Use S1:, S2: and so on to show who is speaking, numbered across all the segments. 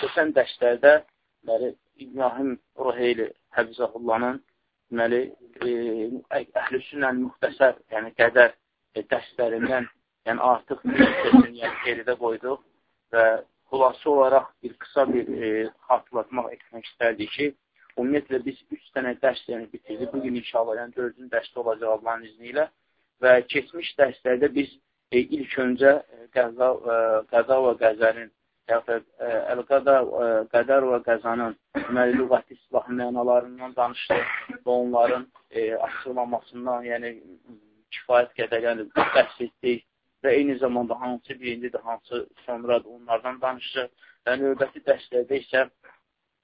S1: keçən dərslərdə deməli, İbrahim Ruheyli Həbzəhullahın deməli, e, əhlüsünən müxtəsər, yəni qədər e, dərslərindən yəni artıq yəni geridə qoyduq və xulası olaraq bir qısa bir e, xatırlatmaq etmək istərdik ki, ümumiyyətlə biz üç dənə dərs yəni bitirdik. Bugün inşallah yəni dördüncü dərsdə olacaq Allahın izni ilə və keçmiş dərslərdə biz e, ilk öncə e, qəza, e, qəza və qəzərin yaxud e, əl-qəda, e, qədər və qəzanın deməli, lüğəti islah mənalarından danışdıq və onların e, açıqlamasından, yəni kifayət qədər yəni, bəhs etdik və eyni zamanda hansı birincidir, hansı sonradır, onlardan danışdıq. Və növbəti dərslərdə isə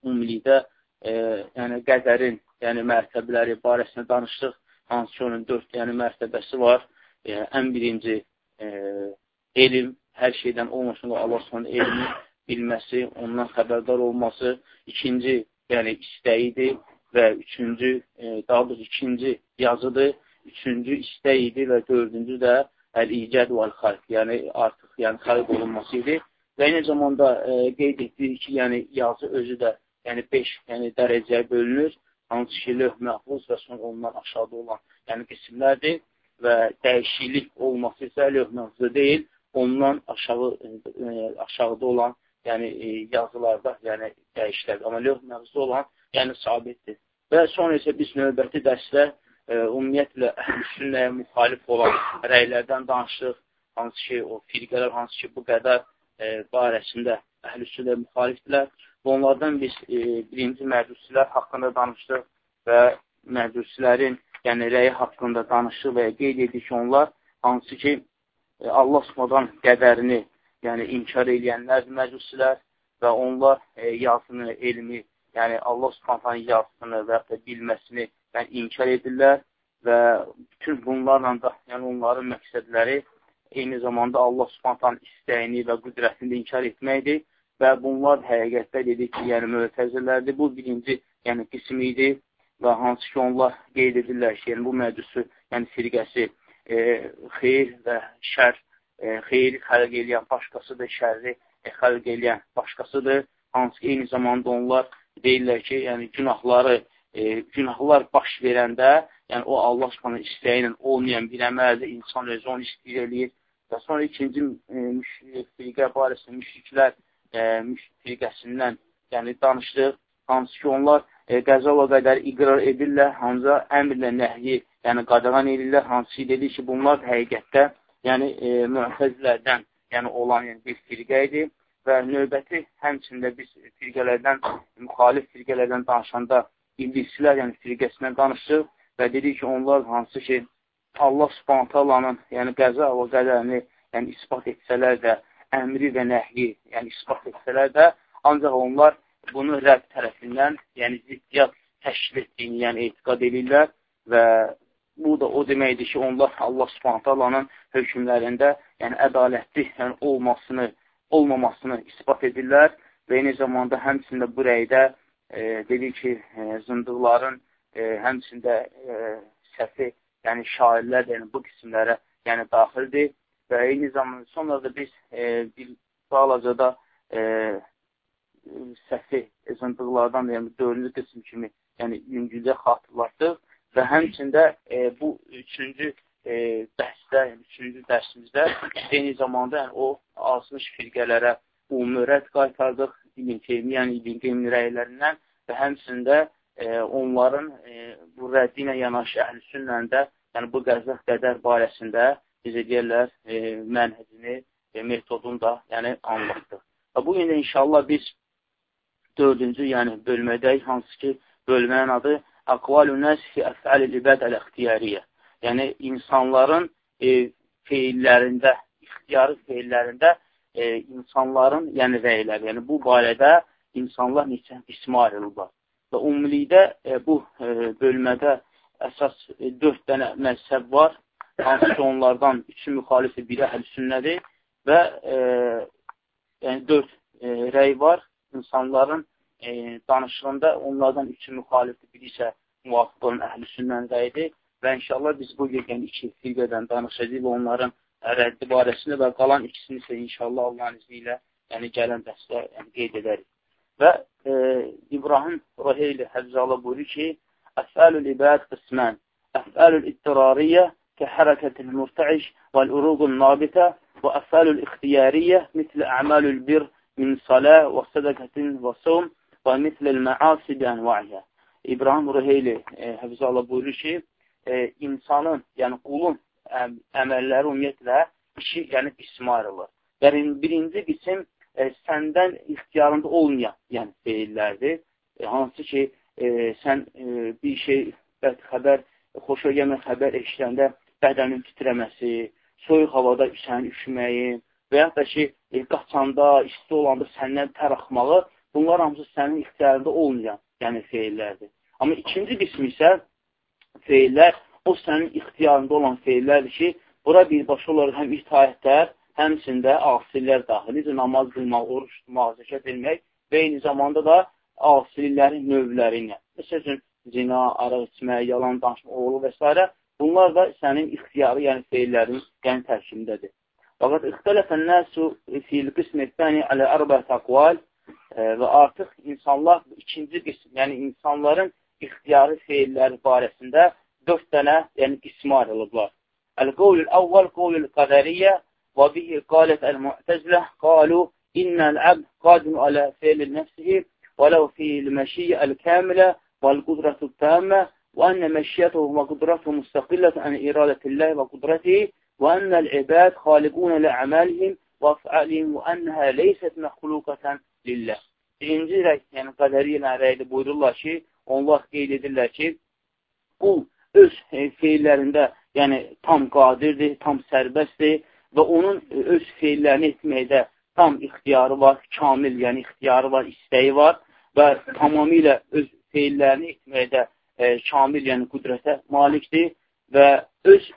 S1: ümumilikdə e, yəni qədərin, yəni mərtəbələri barəsində danışdıq. Hansı ki, onun dörd yəni mərtəbəsi var. E, ən birinci e, elm, hər şeydən olmasın Allah Subhanahu elmi bilməsi, ondan xəbərdar olması, ikinci, yəni istəyidir və üçüncü, e, daha doğrusu ikinci yazıdır, üçüncü istəyidir və dördüncü də əl-icəd və əl-xalq, yəni artıq yəni xalq olunması idi. Və eyni zamanda e, qeyd etdik ki, yəni yazı özü də yəni 5 yəni dərəcəyə bölünür, hansı ki, lövh məhfuz və sonra ondan aşağıda olan yəni qismlərdir və dəyişiklik olması isə lövh məhfuzda deyil, ondan aşağı e, aşağıda olan yəni e, yazılarda yəni dəyişilər. Amma lövh məhfuzda olan yəni sabitdir. Və sonra isə biz növbəti dərsdə e, ümumiyyətlə sünnəyə müxalif olan rəylərdən danışdıq. Hansı ki, o firqələr hansı ki, bu qədər e, barəsində əhlüsünnəyə müxalifdirlər. Və onlardan biz e, birinci məcusilər haqqında danışdıq və məcuslərin yəni rəyi haqqında danışdıq və qeyd edik ki, onlar hansı ki, Allah Subhanahu qədərini, yəni inkar edənlər məcusilər və onlar e, yazını, elmi, yəni Allah Subhanahu yazısını və ya bilməsini yəni inkar edirlər və bütün bunlarla da, yəni onların məqsədləri eyni zamanda Allah Subhanahu istəyini və qüdrətini inkar etməkdir və bunlar həqiqətdə dedik ki, yəni mötəzirlərdir. Bu birinci, yəni qismi idi və hansı ki, onlar qeyd edirlər ki, yəni bu məcüsü, yəni firqəsi e, xeyr və şər, e, xeyri xəlq eləyən başqasıdır, şərri e, xəlq eləyən başqasıdır. Hansı ki, eyni zamanda onlar deyirlər ki, yəni günahları, e, günahlar baş verəndə, yəni o Allah subhanə istəyi ilə olmayan bir əməldir, insan özü onu istəyir eləyir. Və sonra ikinci e, müşrik firqə barəsində müşriklər e, müşrik firqəsindən yəni danışdıq. Hansı ki, onlar e, qəza və qədər iqrar edirlər, ancaq əmrlə nəhyi, yəni qadağan edirlər, hansı dedi ki, bunlar həqiqətdə, yəni e, müəffəzlərdən yəni olan yəni, bir firqə idi və növbəti həmçində biz firqələrdən, müxalif firqələrdən danışanda iblislər, yəni firqəsindən danışdıq və dedik ki, onlar hansı ki, Allah subhanətə Allah'ın yəni qəza və qədərini yəni ispat etsələr də, əmri və nəhyi yəni ispat etsələr də, ancaq onlar bunu rəbb tərəfindən, yəni ziddiyyat təşkil etdiyini, yəni etiqad edirlər və bu da o deməkdir ki, onlar Allah subhanətə Allahın hökmlərində yəni ədalətli yəni, olmasını, olmamasını ispat edirlər və eyni zamanda həmçində bu rəydə e, dedi ki, e, zındıqların e, həmçində e, səfi, yəni şairlər yəni, bu qismlərə yəni, daxildir və eyni zamanda sonra da biz e, bir balacada e, səfi ezandıqlardan yəni dördüncü qism kimi yəni yüngülcə xatırlatdıq və həmçində e, bu üçüncü e, dərsdə, yəni üçüncü dərsimizdə eyni zamanda yəni, o azmış firqələrə ümumi rədd qaytardıq İbn Teymiyyənin, İbn Qeymin rəylərindən və həmçində e, onların e, bu rəddi ilə yanaşı əhl-i sünnəndə, yəni bu qəzəq qədər barəsində bizə deyirlər e, mənhəcini, e, metodunu da yəni anlatdıq. Və bu gün də inşallah biz dördüncü, yəni bölmədəyik, hansı ki, bölmənin adı Əqvalü nəsfi əfəl-i ibəd əl-əxtiyariyyə. Yəni, insanların e, feillərində, ixtiyarı feillərində e, insanların yəni rəyləri. Yəni, bu barədə insanlar neçə qismə ayrılırlar. Və ümumilikdə e, bu e, bölmədə əsas e, dörd dənə məzhəb var. Hansı ki, onlardan üçü müxalifdir, biri əhl-sünnədir və e, yəni dörd e, rəy var insanların e, danışığında onlardan üçü müxalifdir, biri isə müvafiq olan əhl-i sünnəndəyidir və inşallah biz bu gün yəni, iki firqədən danışacaq və onların rəddi barəsində və qalan ikisini isə inşallah Allahın izni ilə yəni gələn dəstə yəni, qeyd edərik. Və e, İbrahim Raheyli Həfzələ buyurur ki, Əfəlül ibad qismən, Əfəlül ittirariyyə kəhərəkətil murtəiş vəl-uruqun nabitə və əfəlül ixtiyariyyə mitlə əməlül bir min salə və sədəkətin və sum və mitləl məasi bi ənva'iyyə. İbrahim Ruheyli e, Həfzələ buyurur ki, e, insanın, yəni qulun ə, əməlləri ümumiyyətlə iki, yəni qismə ayrılır. Yəni, birinci qism e, səndən ixtiyarında olmayan yəni, deyillərdir. E, hansı ki, e, sən e, bir şey, xəbər, xoşa gəlmə xəbər eşidəndə bədənin titrəməsi, soyuq havada sənin üşüməyin və yaxud da ki, e, qaçanda, isti olanda səndən tər axmağı, bunlar hamısı sənin ixtiyarında olmayan yəni feillərdir. Amma ikinci qismi isə feillər, o sənin ixtiyarında olan feillərdir ki, bura birbaşa olaraq həm itaətlər, həmçində asillər daxil. Necə namaz qılmaq, oruç tutmaq, zəkat vermək və eyni zamanda da asillərin növləri ilə. Məsələn, zina, araq içmək, yalan danışmaq, oğlu və s. Bunlar da sənin ixtiyarı, yəni feillərin yəni tərkibindədir. Fəqat ixtələfən nəsu fil qismi təni alə ərbət əqval və artıq insanlar ikinci qism, yəni insanların ixtiyari feilləri barəsində dörd dənə yəni qismə ayrılıblar. Əl-qovlul əvvəl qovlul qədəriyyə və bihi qalət əl-mu'təzlə qalu innəl əbd qadim alə feilin nəfsihi və ləv fil məşiyyə əl-kəmilə vəl-qudratu təmmə və ənə məşiyyətuhu və qudratu müstəqillətən ən iradətilləhi və qudrətihi və ənəl-ibad xaliqunə lə'əməlihim وأفعالهم وأنها ليست مخلوقة lillah. Birinci rəy, yəni qədəriyyə rəydə buyururlar ki, onlar qeyd edirlər ki, qul öz feillərində yəni tam qadirdir, tam sərbəstdir və onun e, öz feillərini etməkdə tam ixtiyarı var, kamil, yəni ixtiyarı var, istəyi var və tamamilə öz feillərini etməkdə e, kamil, yəni qüdrətə malikdir və öz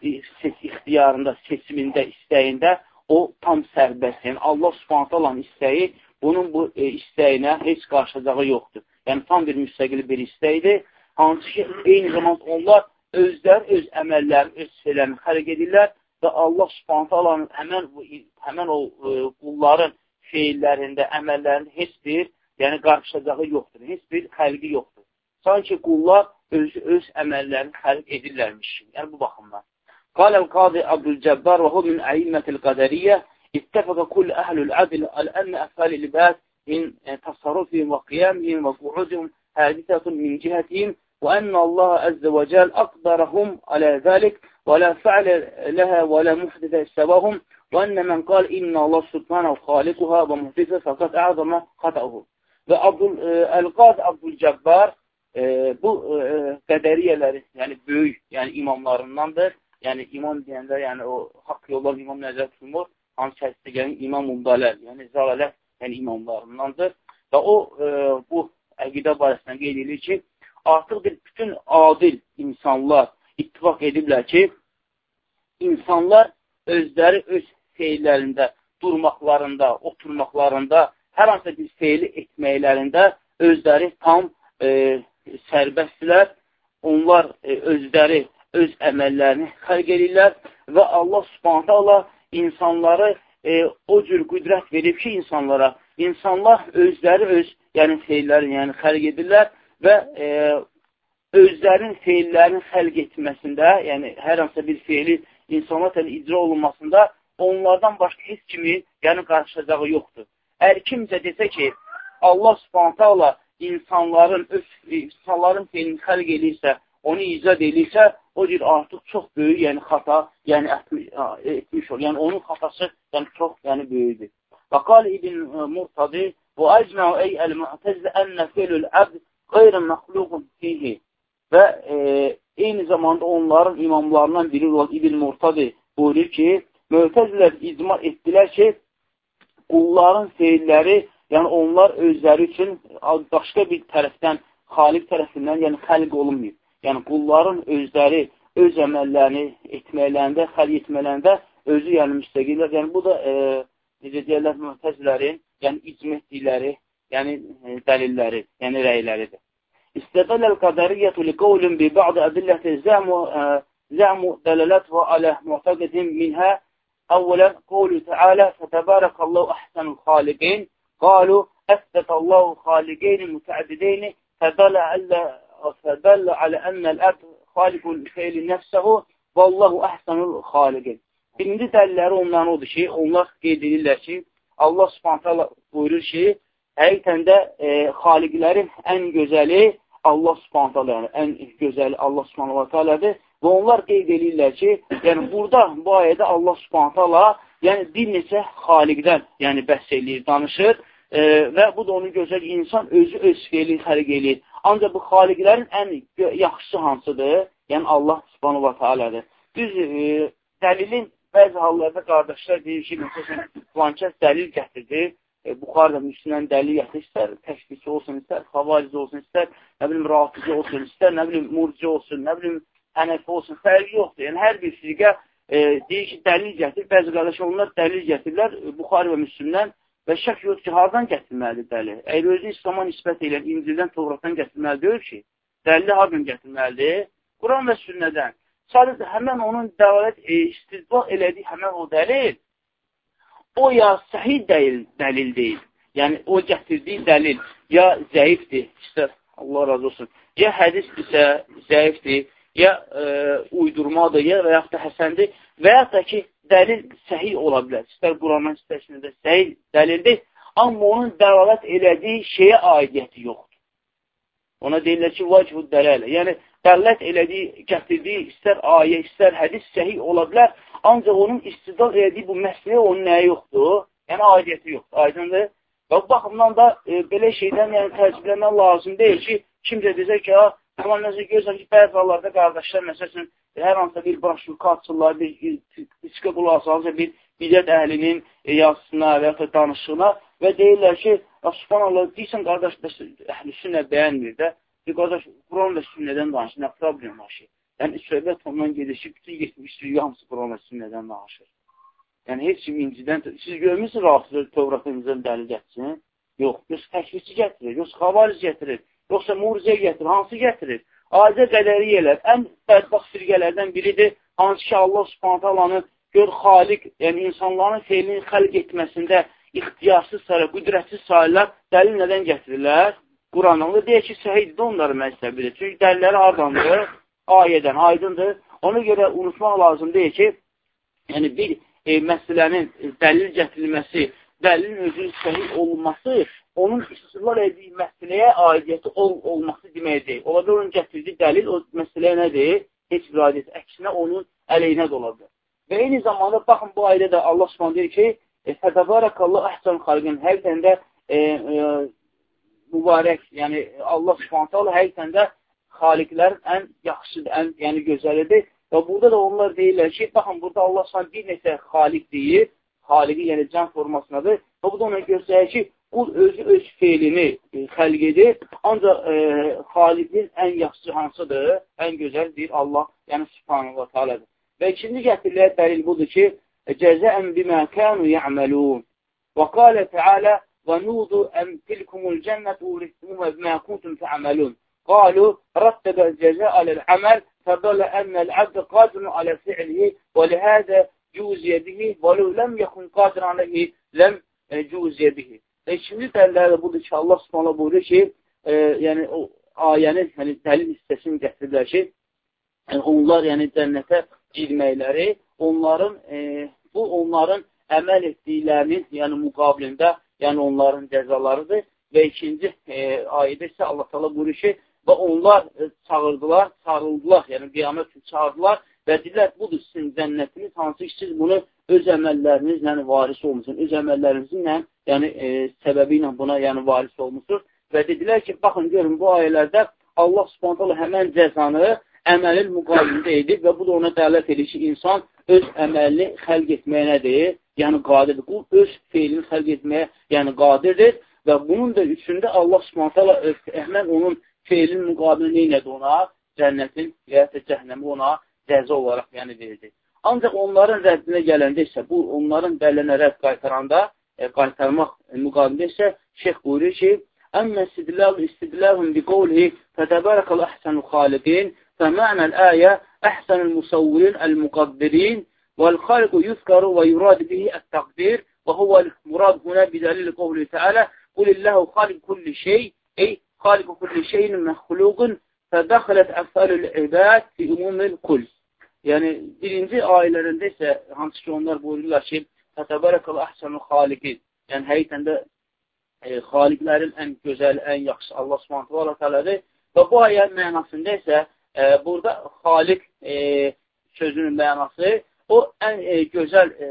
S1: seç ixtiyarında, seçimində, istəyində o tam sərbəst. Yəni Allah Subhanahu olan istəyi bunun bu e, istəyinə heç qarşılacağı yoxdur. Yəni tam bir müstəqil bir istəkdir. Hansı ki, eyni zamanda onlar özlər öz əməllərini, öz şeylərini xərq edirlər və Allah subhantalanın həmən, həmən o e, qulların feillərində, əməllərində heç bir, yəni qarşılacağı yoxdur, heç bir xəlqi yoxdur. Sanki qullar öz, öz əməllərini xəlq edirlərmiş. Yəni bu baxımdan. قال القاضي عبد الجبار وهو من أئمة القدرية اتفق كل أهل العدل على أن أفعال العباد من تصرفهم وقيامهم وقعودهم حادثة من جهتهم وأن الله عز وجل أقدرهم على ذلك ولا فعل لها ولا محدث سواهم وأن من قال إن الله سبحانه خالقها ومحدثة فقد أعظم خطأه Abdul, Əl-Qad Abdülcəbbar e, bu e, qədəriyyələri, yəni böyük, yəni imamlarındandır. Yəni imam deyəndə, yəni o haqq yollar imam nəzər tutulmur. Hansı hədisdə gəlin imam umdalər, yəni zəlalət, yəni imamlarındandır. Və o e, bu əqidə barəsində qeyd edir ki, artıq bir bütün adil insanlar ittifak ediblər ki, insanlar özləri öz feillərində, durmaqlarında, oturmaqlarında, hər hansı bir feili etməklərində özləri tam e, sərbəstdirlər. Onlar e, özləri, öz əməllərini xərq edirlər və Allah subhanətə Allah insanları e, o cür qüdrət verib ki, insanlara, insanlar özləri öz, yəni feillərini yəni xərq edirlər və e, özlərin feillərini xəlq etməsində, yəni hər hansısa bir feili insanlar tərəfindən icra olunmasında onlardan başqa heç kimi yəni qarşılacağı yoxdur. Əgər kimsə desə ki, Allah Subhanahu taala insanların öz insanların feilini xəlq edirsə, onu icad edirsə, o cür artıq çox böyük, yəni xata, yəni etmiş olur. Yəni onun xatası yəni çox yəni böyükdür. Və qal İbn Murtadi və əcməu ey el-mu'təzlə ennə fi'lul abd qeyr məxluqun fihi və e, eyni zamanda onların imamlarından biri olan İbn Murtadi buyurur ki, möhtəzilər icma etdilər ki, qulların feilləri, yəni onlar özləri üçün başqa bir tərəfdən, xaliq tərəfindən, yəni xəlq olunmayıb Yəni qulların özləri öz əməllərini etməklərində, xəlq etməklərində özü yəni müstəqillər. Yəni bu da e, necə deyirlər möhtəzlərin, yəni icma etdikləri, yəni e, dəlilləri, yəni rəyləridir. استدل القدرية لقول ببعض أدلة زعم زعم دلالته على معتقدهم منها أولا قول تعالى فتبارك الله أحسن الخالقين قالوا əsbətəllahu xaliqeyni mütəəddideyni fədəllə alə ənəl əbd xaliqul feyli nəfsəhu vallahu əhsənul xaliqin. Birinci dəlilləri onların odur ki, onlar qeyd edirlər ki, Allah subhanətə buyurur ki, həqiqətən də e, xaliqlərin ən gözəli Allah subhanətə yəni ən gözəli Allah subhanətədir və onlar qeyd edirlər ki, yəni burada bu ayədə Allah subhanətə yəni bir neçə xaliqdən yəni bəhs eləyir, danışır e, və bu da onun gözəl insan özü öz feyli xəriq eləyir. Ancaq bu xaliqlərin ən yaxşısı hansıdır? Yəni Allah subhanahu wa ta'alədir. Düz e, dəlilin bəzi hallarda qardaşlar deyir ki, məsələn, filankəs dəlil gətirdi, e, Buxarda müslüman dəlil gətirir, istər təşbisi olsun, istər xavarici olsun, istər nə bilim rafici olsun, istər nə bilim murci olsun, nə bilim hənəfi olsun, fərqi yoxdur. Yəni hər bir firqə e, deyir ki, dəlil gətir. Bəzi qardaş onlar dəlil gətirirlər Buxari və Müslümdən və şək yox ki, hardan gətirməlidir dəlil? Əgər özü İslama nisbət edən İncildən, Tovratan gətirməli deyil ki, dəlili hardan gətirməlidir? Quran və sünnədən. Sadəcə həmən onun dəvalət e, istidbaq elədiyi həmən o dəlil, o ya səhih dəlil, dəlil deyil. Yəni, o gətirdiyi dəlil ya zəifdir, istər Allah razı olsun, ya hədisdirsə zəifdir, ya e, uydurmadır, ya və yaxud da həsəndir və yaxud da ki, dəlil səhih ola bilər. İstər Qurandan, istər sünnədə səhih dəlildir, amma onun dəlalət elədiyi şeyə aidiyyəti yoxdur. Ona deyirlər ki, vacibud dələlə. Yəni, dəllət elədiyi, gətirdiyi istər ayə, istər hədis səhih ola bilər, ancaq onun istidal elədiyi bu məsələyə onun nəyə yoxdur? Yəni, aidiyyəti yoxdur. Aydındır? Və bu baxımdan da e, belə şeydən yəni, təcrübləmək lazım deyil ki, kimsə desə ki, ha, Amma necə görürsən ki, bəzi hallarda qardaşlar, məsələn, hər hansısa bir broşurka açırlar, bir içki qulaq salınca bir bidət əhlinin e, yazısına və ya da danışığına və deyirlər ki, subhanallah, deyirsən, qardaş, əhli sünnə bəyənmir də, bir qardaş, Quran və sünnədən danışır, nə problem var ki? Yəni, söhbət ondan gedir ki, bütün 70 rüyü hamısı Quran və sünnədən danışır. Yəni, heç kim incidən, siz görmürsünüz, rahatsız Tövratın incədən dəlil gətirsin? Yox, yox, təkvirçi gətirir, yox, xavariz gətirir yoxsa murciə gətirir, hansı gətirir? Aciz qədəriyələr ən bədbaxt firqələrdən biridir, hansı ki Allah subhanətə alanı gör xaliq, yəni insanların feylini xəlq etməsində ixtiyarsız sayılır, qüdrətsiz sayılır, dəlil nədən gətirirlər? Qurandan da deyək ki, səhiddir onların məzhəbidir. Çünki dəlilləri hardandır? Ayədən, aydındır. Ona görə unutmaq lazım deyil ki, yəni bir e, məsələnin dəlil gətirilməsi, dəlilin özünün səhih olunması onun istismar etdiyi məsələyə aidiyyəti ol olması deməkdir. Ola bilər onun gətirdiyi dəlil o məsələyə nədir? Heç bir aidiyyət. Əksinə onun əleyhinə də ola bilər. Və eyni zamanda baxın bu ayədə də Allah Subhanahu deyir ki, "Fətəbarakallahu əhsən xalqin." Həqiqətən də e, e, mübarək, yəni Allah Subhanahu taala həqiqətən də xaliqlərin ən yaxşıdır, ən yəni gözəlidir. Və burada da onlar deyirlər ki, baxın burada Allah Subhanahu bir neçə xaliq deyir. Xaliqi yəni can formasındadır. Və bu da ona göstərir ki, qul özü öz feilini e, xəlq edir, ancaq e, xaliqin ən yaxşısı hansıdır? Ən gözəldir Allah, yəni subhanahu wa ta'alədir. Və ikinci gətirilən dəlil budur ki, cəzəən bimə kənu ya'məlun. Və qalə Teala və nudu əm tilkumul cənnət uristumə bimə kuntum tə'məlun. Qalu rattəbə cəzə aləl əməl fədələ ənəl əbdə qadirun alə fi'lihi və lihədə cüziyə bihi və ləm yəkun qadir aləhi ləm cüziyə bihi. Və ikinci dəlilləri də budur ki, Allah subhanahu buyurur ki, e, yəni o ayənin yəni, dəlil hissəsini gətirirlər ki, yəni, onlar yəni cənnətə girməkləri, onların e, bu onların əməl etdiklərinin yəni müqabilində, yəni onların cəzalarıdır. Və ikinci e, ayədə isə Allah təala buyurur ki, və onlar e, çağırdılar, çağırıldılar, yəni qiyamət üçün çağırdılar və dedilər, budur sizin cənnətiniz, hansı ki, siz bunu öz əməllərinizlə varis olmuşsun, öz əməllərinizlə, yəni e, səbəbi ilə buna yəni varis olmuşsunuz. Və dedilər ki, baxın, görün, bu ayələrdə Allah subhanətələ həmən cəzanı əməlin müqabilində edib və bu da ona dəlat edir ki, insan öz əməlini xəlq etməyə nədir? Yəni qadirdir. Bu, öz feilini xəlq etməyə yəni qadirdir və bunun da üçündə Allah subhanətələ həmən onun feilin müqabilində nədir ona? Cənnətin və ya cəhənnəmi ona cəza olaraq yəni verilir. Ancaq onların rəddinə gələndə isə, bu onların dəlinə rədd qaytaranda, e, qaytarmaq müqabilində isə şeyx buyurur ki, Əmmə istidlal istidlalhum bi qawlihi fətəbərəkəl əhsənul xaliqin fəmənəl əyə əhsənul musavvirin əl-muqaddirin vəl-xaliqu yuzkaru və yurad bihi ət-təqdir və huvəl murad huna bidəlil qavli Teala Qulillahu xaliq kulli şey, ey xaliq kulli şeyin məxluqun fədəxələt əfəlül ibad fi umumil kul. Yəni, birinci ayələrində isə, hansı ki, onlar buyururlar ki, Fətəbərəkəl əhsənu xaliqi. Yəni, həqiqətən də e, xaliqlərin ən gözəl, ən yaxşı Allah subhanətə və tələdir. Və bu ayənin mənasında isə e, burada xaliq e, sözünün mənası o ən e, gözəl e,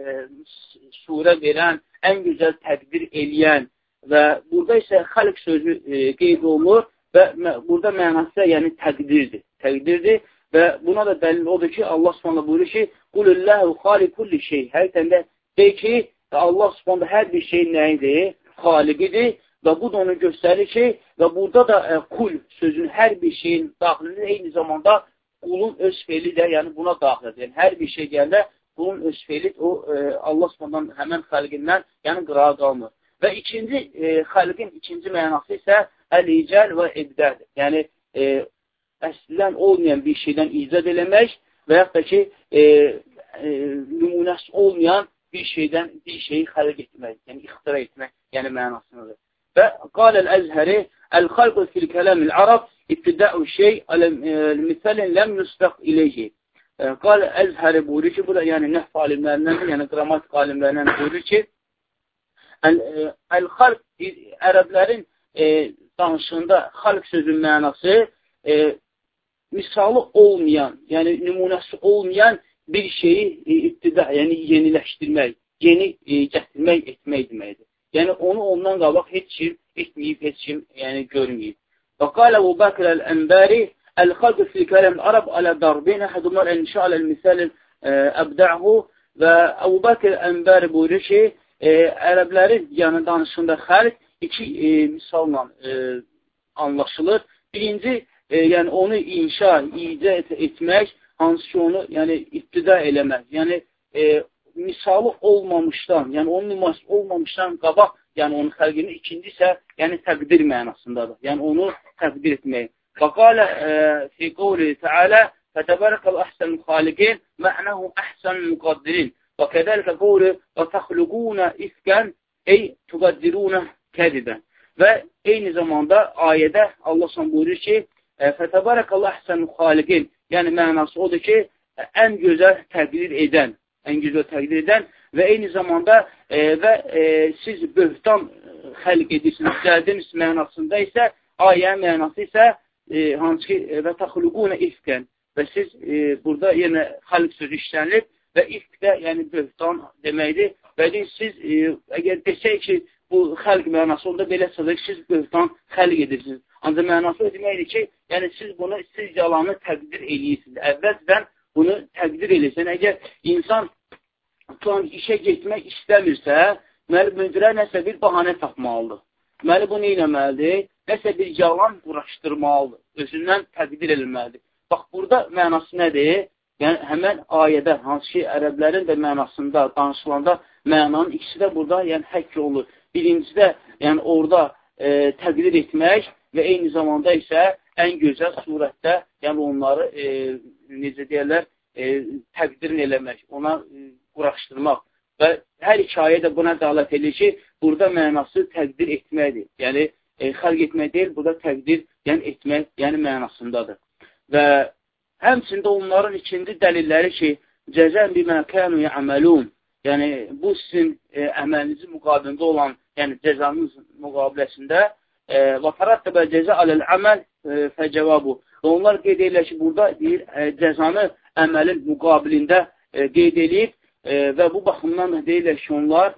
S1: surə verən, ən gözəl tədbir eləyən və burada isə xalq sözü e, qeyd olunur və burada mənası yəni təqdirdir. Təqdirdir Və buna da dəlil odur ki, Allah subhanə buyurur ki, Qulilləhu xalikulli şey. Həqiqətən deyir ki, Allah subhanə hər bir şeyin nəyidir? Xaliqidir və bu da onu göstərir ki, və burada da ə, e, kul sözün hər bir şeyin daxilidir, eyni zamanda qulun öz feli də yəni buna daxildir. Yəni, hər bir şey gələ, qulun öz feli o ə, e, Allah subhanədən həmən xalqindən yəni qırağa qalmır. Və ikinci e, xalqin ikinci mənası isə əl-icəl və ibdədir. Yəni, e, əslən olmayan bir şeydən icad eləmək və yaxud da ki, e, e, nümunəsi olmayan bir şeydən bir şeyi xəlq etmək, yəni ixtira etmək, yəni mənasındadır. Və qaləl-əzhəri əl-xalqu fil kələmil arab ibtidəu şey misalin ləm yusbaq iləyhi. E, Qal əzhəri buyurur ki, bu da yəni nəhv alimlərindən, yəni qrammatik alimlərindən buyurur ki, əl-xalq ərəblərin e, danışığında xalq sözün mənası e, misalı olmayan, yəni nümunəsi olmayan bir şeyi e, ibtida, yəni yeniləşdirmək, yeni e, gətirmək, etmək deməkdir. Yəni onu ondan qabaq heç kim etməyib, heç kim yəni görməyib. Və qalə Əbu Bəkr əl-Ənbəri Əl-xalqı fil kələm Arab alə darbin əhədumar ənşəaləl misalin əbdəhu və Əbu Bəkr Ənbəri buyurur ki, e, ərəblərin yəni danışında xəlq iki e, misalla e, anlaşılır. Birinci, e, yəni onu inşa, icə et, etmək, hansı ki onu yəni ibtida eləmək. Yəni e, misalı olmamışdan, yəni onun nümayəsi olmamışdan qabaq, yəni onun xəlqini ikinci isə yəni təqdir mənasındadır. Yəni onu təqdir etmək. Faqalə e, fi qawli Teala fətəbərəkəl əhsənul xaliqin mə'nəhu əhsənul müqaddirin və kədəlikə qawli və təxluqunə iskən ey tuqaddirunə kədibən. Və eyni zamanda ayədə Allah s.ə. buyurur ki, Fətəbarəkallah əhsənul xaliqin. Yəni, mənası odur ki, ən gözəl təqdir edən, ən gözəl təqdir edən və eyni zamanda e, və e, siz böhtan xəlq edirsiniz, gəldiniz mənasında isə, ayə mənası isə e, hansı ki, və təxluqunə ifkən və siz e, burada yenə xəlq sözü işlənilib və ifk də yəni böhtan deməkdir və siz e, əgər desək ki, bu xəlq mənası onda belə çıxır, siz böhtan xəlq edirsiniz. Ancaq mənası o deməkdir ki, yəni siz bunu, siz yalanı təqdir eləyirsiniz. Əvvəlcədən bunu təqdir eləsən. Əgər insan plan işə getmək istəmirsə, deməli, müdirə nəsə bir bahanə tapmalıdır. Deməli, bu nə eləməlidir? Nəsə bir yalan quraşdırmalıdır. Özündən təqdir eləməlidir. Bax, burada mənası nədir? Yəni, həmən ayədə, hansı ki, ərəblərin də mənasında danışılanda mənanın ikisi də burada yəni, həkk olur. Birincidə, yəni orada e, təqdir etmək və eyni zamanda isə ən gözəl surətdə, yəni onları e, necə deyərlər, e, təqdirin eləmək, ona e, quraşdırmaq və hər iki ayə də buna dəalət edir ki, burada mənası təqdir etməkdir. Yəni, e, xərq etmək deyil, burada təqdir yəni etmək, yəni mənasındadır. Və həmçində onların ikinci dəlilləri ki, cəzən bimə kənu yəməlun, yəni bu sizin e, əməlinizin müqabilində olan, yəni cəzanız müqabiləsində və tərəttəbə cəzə aləl əməl fəcəvabu. Onlar qeyd edirlər ki, burada deyir, cəzanı əməlin müqabilində qeyd edib və bu baxımdan da deyirlər ki, onlar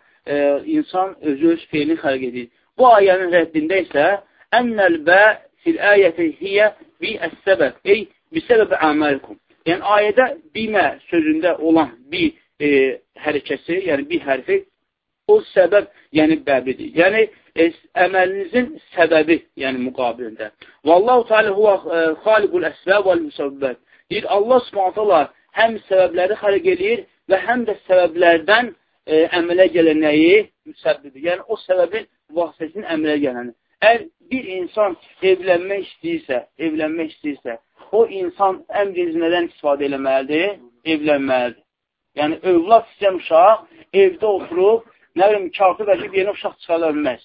S1: insan özü öz feylini xərq edir. Bu ayənin rəddində isə ənəl bə fil ayəti hiyə bi əs-səbəb, ey bi səbəb əməlikum. Yəni, ayədə bimə sözündə olan bir e, hərəkəsi, yəni bir hərfi, o səbəb, yəni bəbidir. Yəni, e, əməlinizin səbəbi, yəni müqabilində. Vallahu Teala huwa e, xaliqul əsbəb vəl müsəbbət. Deyir, Allah subhanətələ həm səbəbləri xalq eləyir və həm də səbəblərdən e, əmələ gələnəyi müsəbbidir. Yəni, o səbəbin vasitəsinin əmələ gələni. Əgər bir insan evlənmək istəyirsə, evlənmək istəyirsə, o insan əmr nədən istifadə eləməlidir? Evlənməlidir. Yəni, övlad istəyən uşaq evdə oturub, nə bilim, kartı vəkib yeni uşaq çıxara bilməz.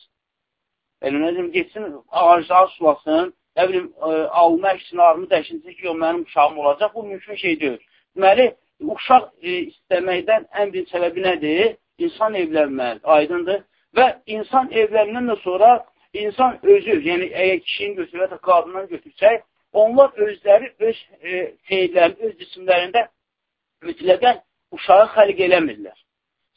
S1: Yəni, nə deyim, getsin, ağacları sulasın, nə bilim, e, alma əksin, armı dəyişinsin ki, o mənim uşağım olacaq. Bu mümkün şey deyil. Deməli, uşaq e, istəməkdən ən bir səbəbi nədir? İnsan evlənməlidir, aydındır. Və insan evləndən də sonra insan özü, yəni əgər kişinin götürsə və qadından götürsək, onlar özləri öz e, feillərini, öz cisimlərində mütləqən uşağı xəlq eləmirlər.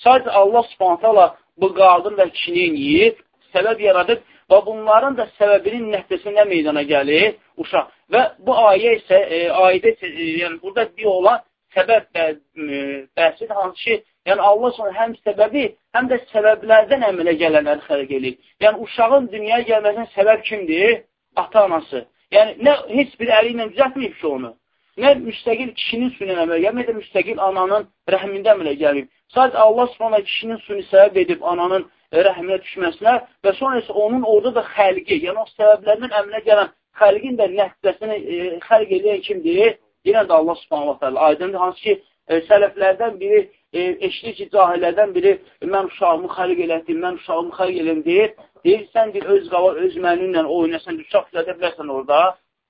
S1: Sadəcə Allah subhanətələ bu qadın və kişini yiyib, səbəb yaradıb və bunların da səbəbinin nəticəsində meydana gəlir uşaq. Və bu ayə isə, e, ayədə, e, yəni burada bir olan səbəb bə, e, bəhsidir, hansı ki, yəni Allah sonra həm səbəbi, həm də səbəblərdən əmələ gələnləri xərq edir. Yəni uşağın dünyaya gəlməsinin səbəb kimdir? Ata-anası. Yəni nə heç bir əli ilə düzəltməyib ki onu. Nə müstəqil kişinin sünə əmələ gəlmir, nə də müstəqil ananın rəhmində əmələ gəlmir. Sadəcə Allah Subhanahu kişinin sünni səbəb edib ananın rəhminə düşməsinə və sonra isə onun orada da xəlqi, yəni o səbəblərdən əmələ gələn xəlqin də nəticəsini e, xəlq edən kimdir? Yenə də Allah Subhanahu taala. Aydındır hansı ki, e, sələflərdən biri e, eşidir ki, cahillərdən biri mən uşağımı xəlq elədim, mən uşağımı xəlq elədim deyir. Deyir, sən bir öz qavar, öz mənimlə oynasan, uşaq düzəldə bilərsən orada.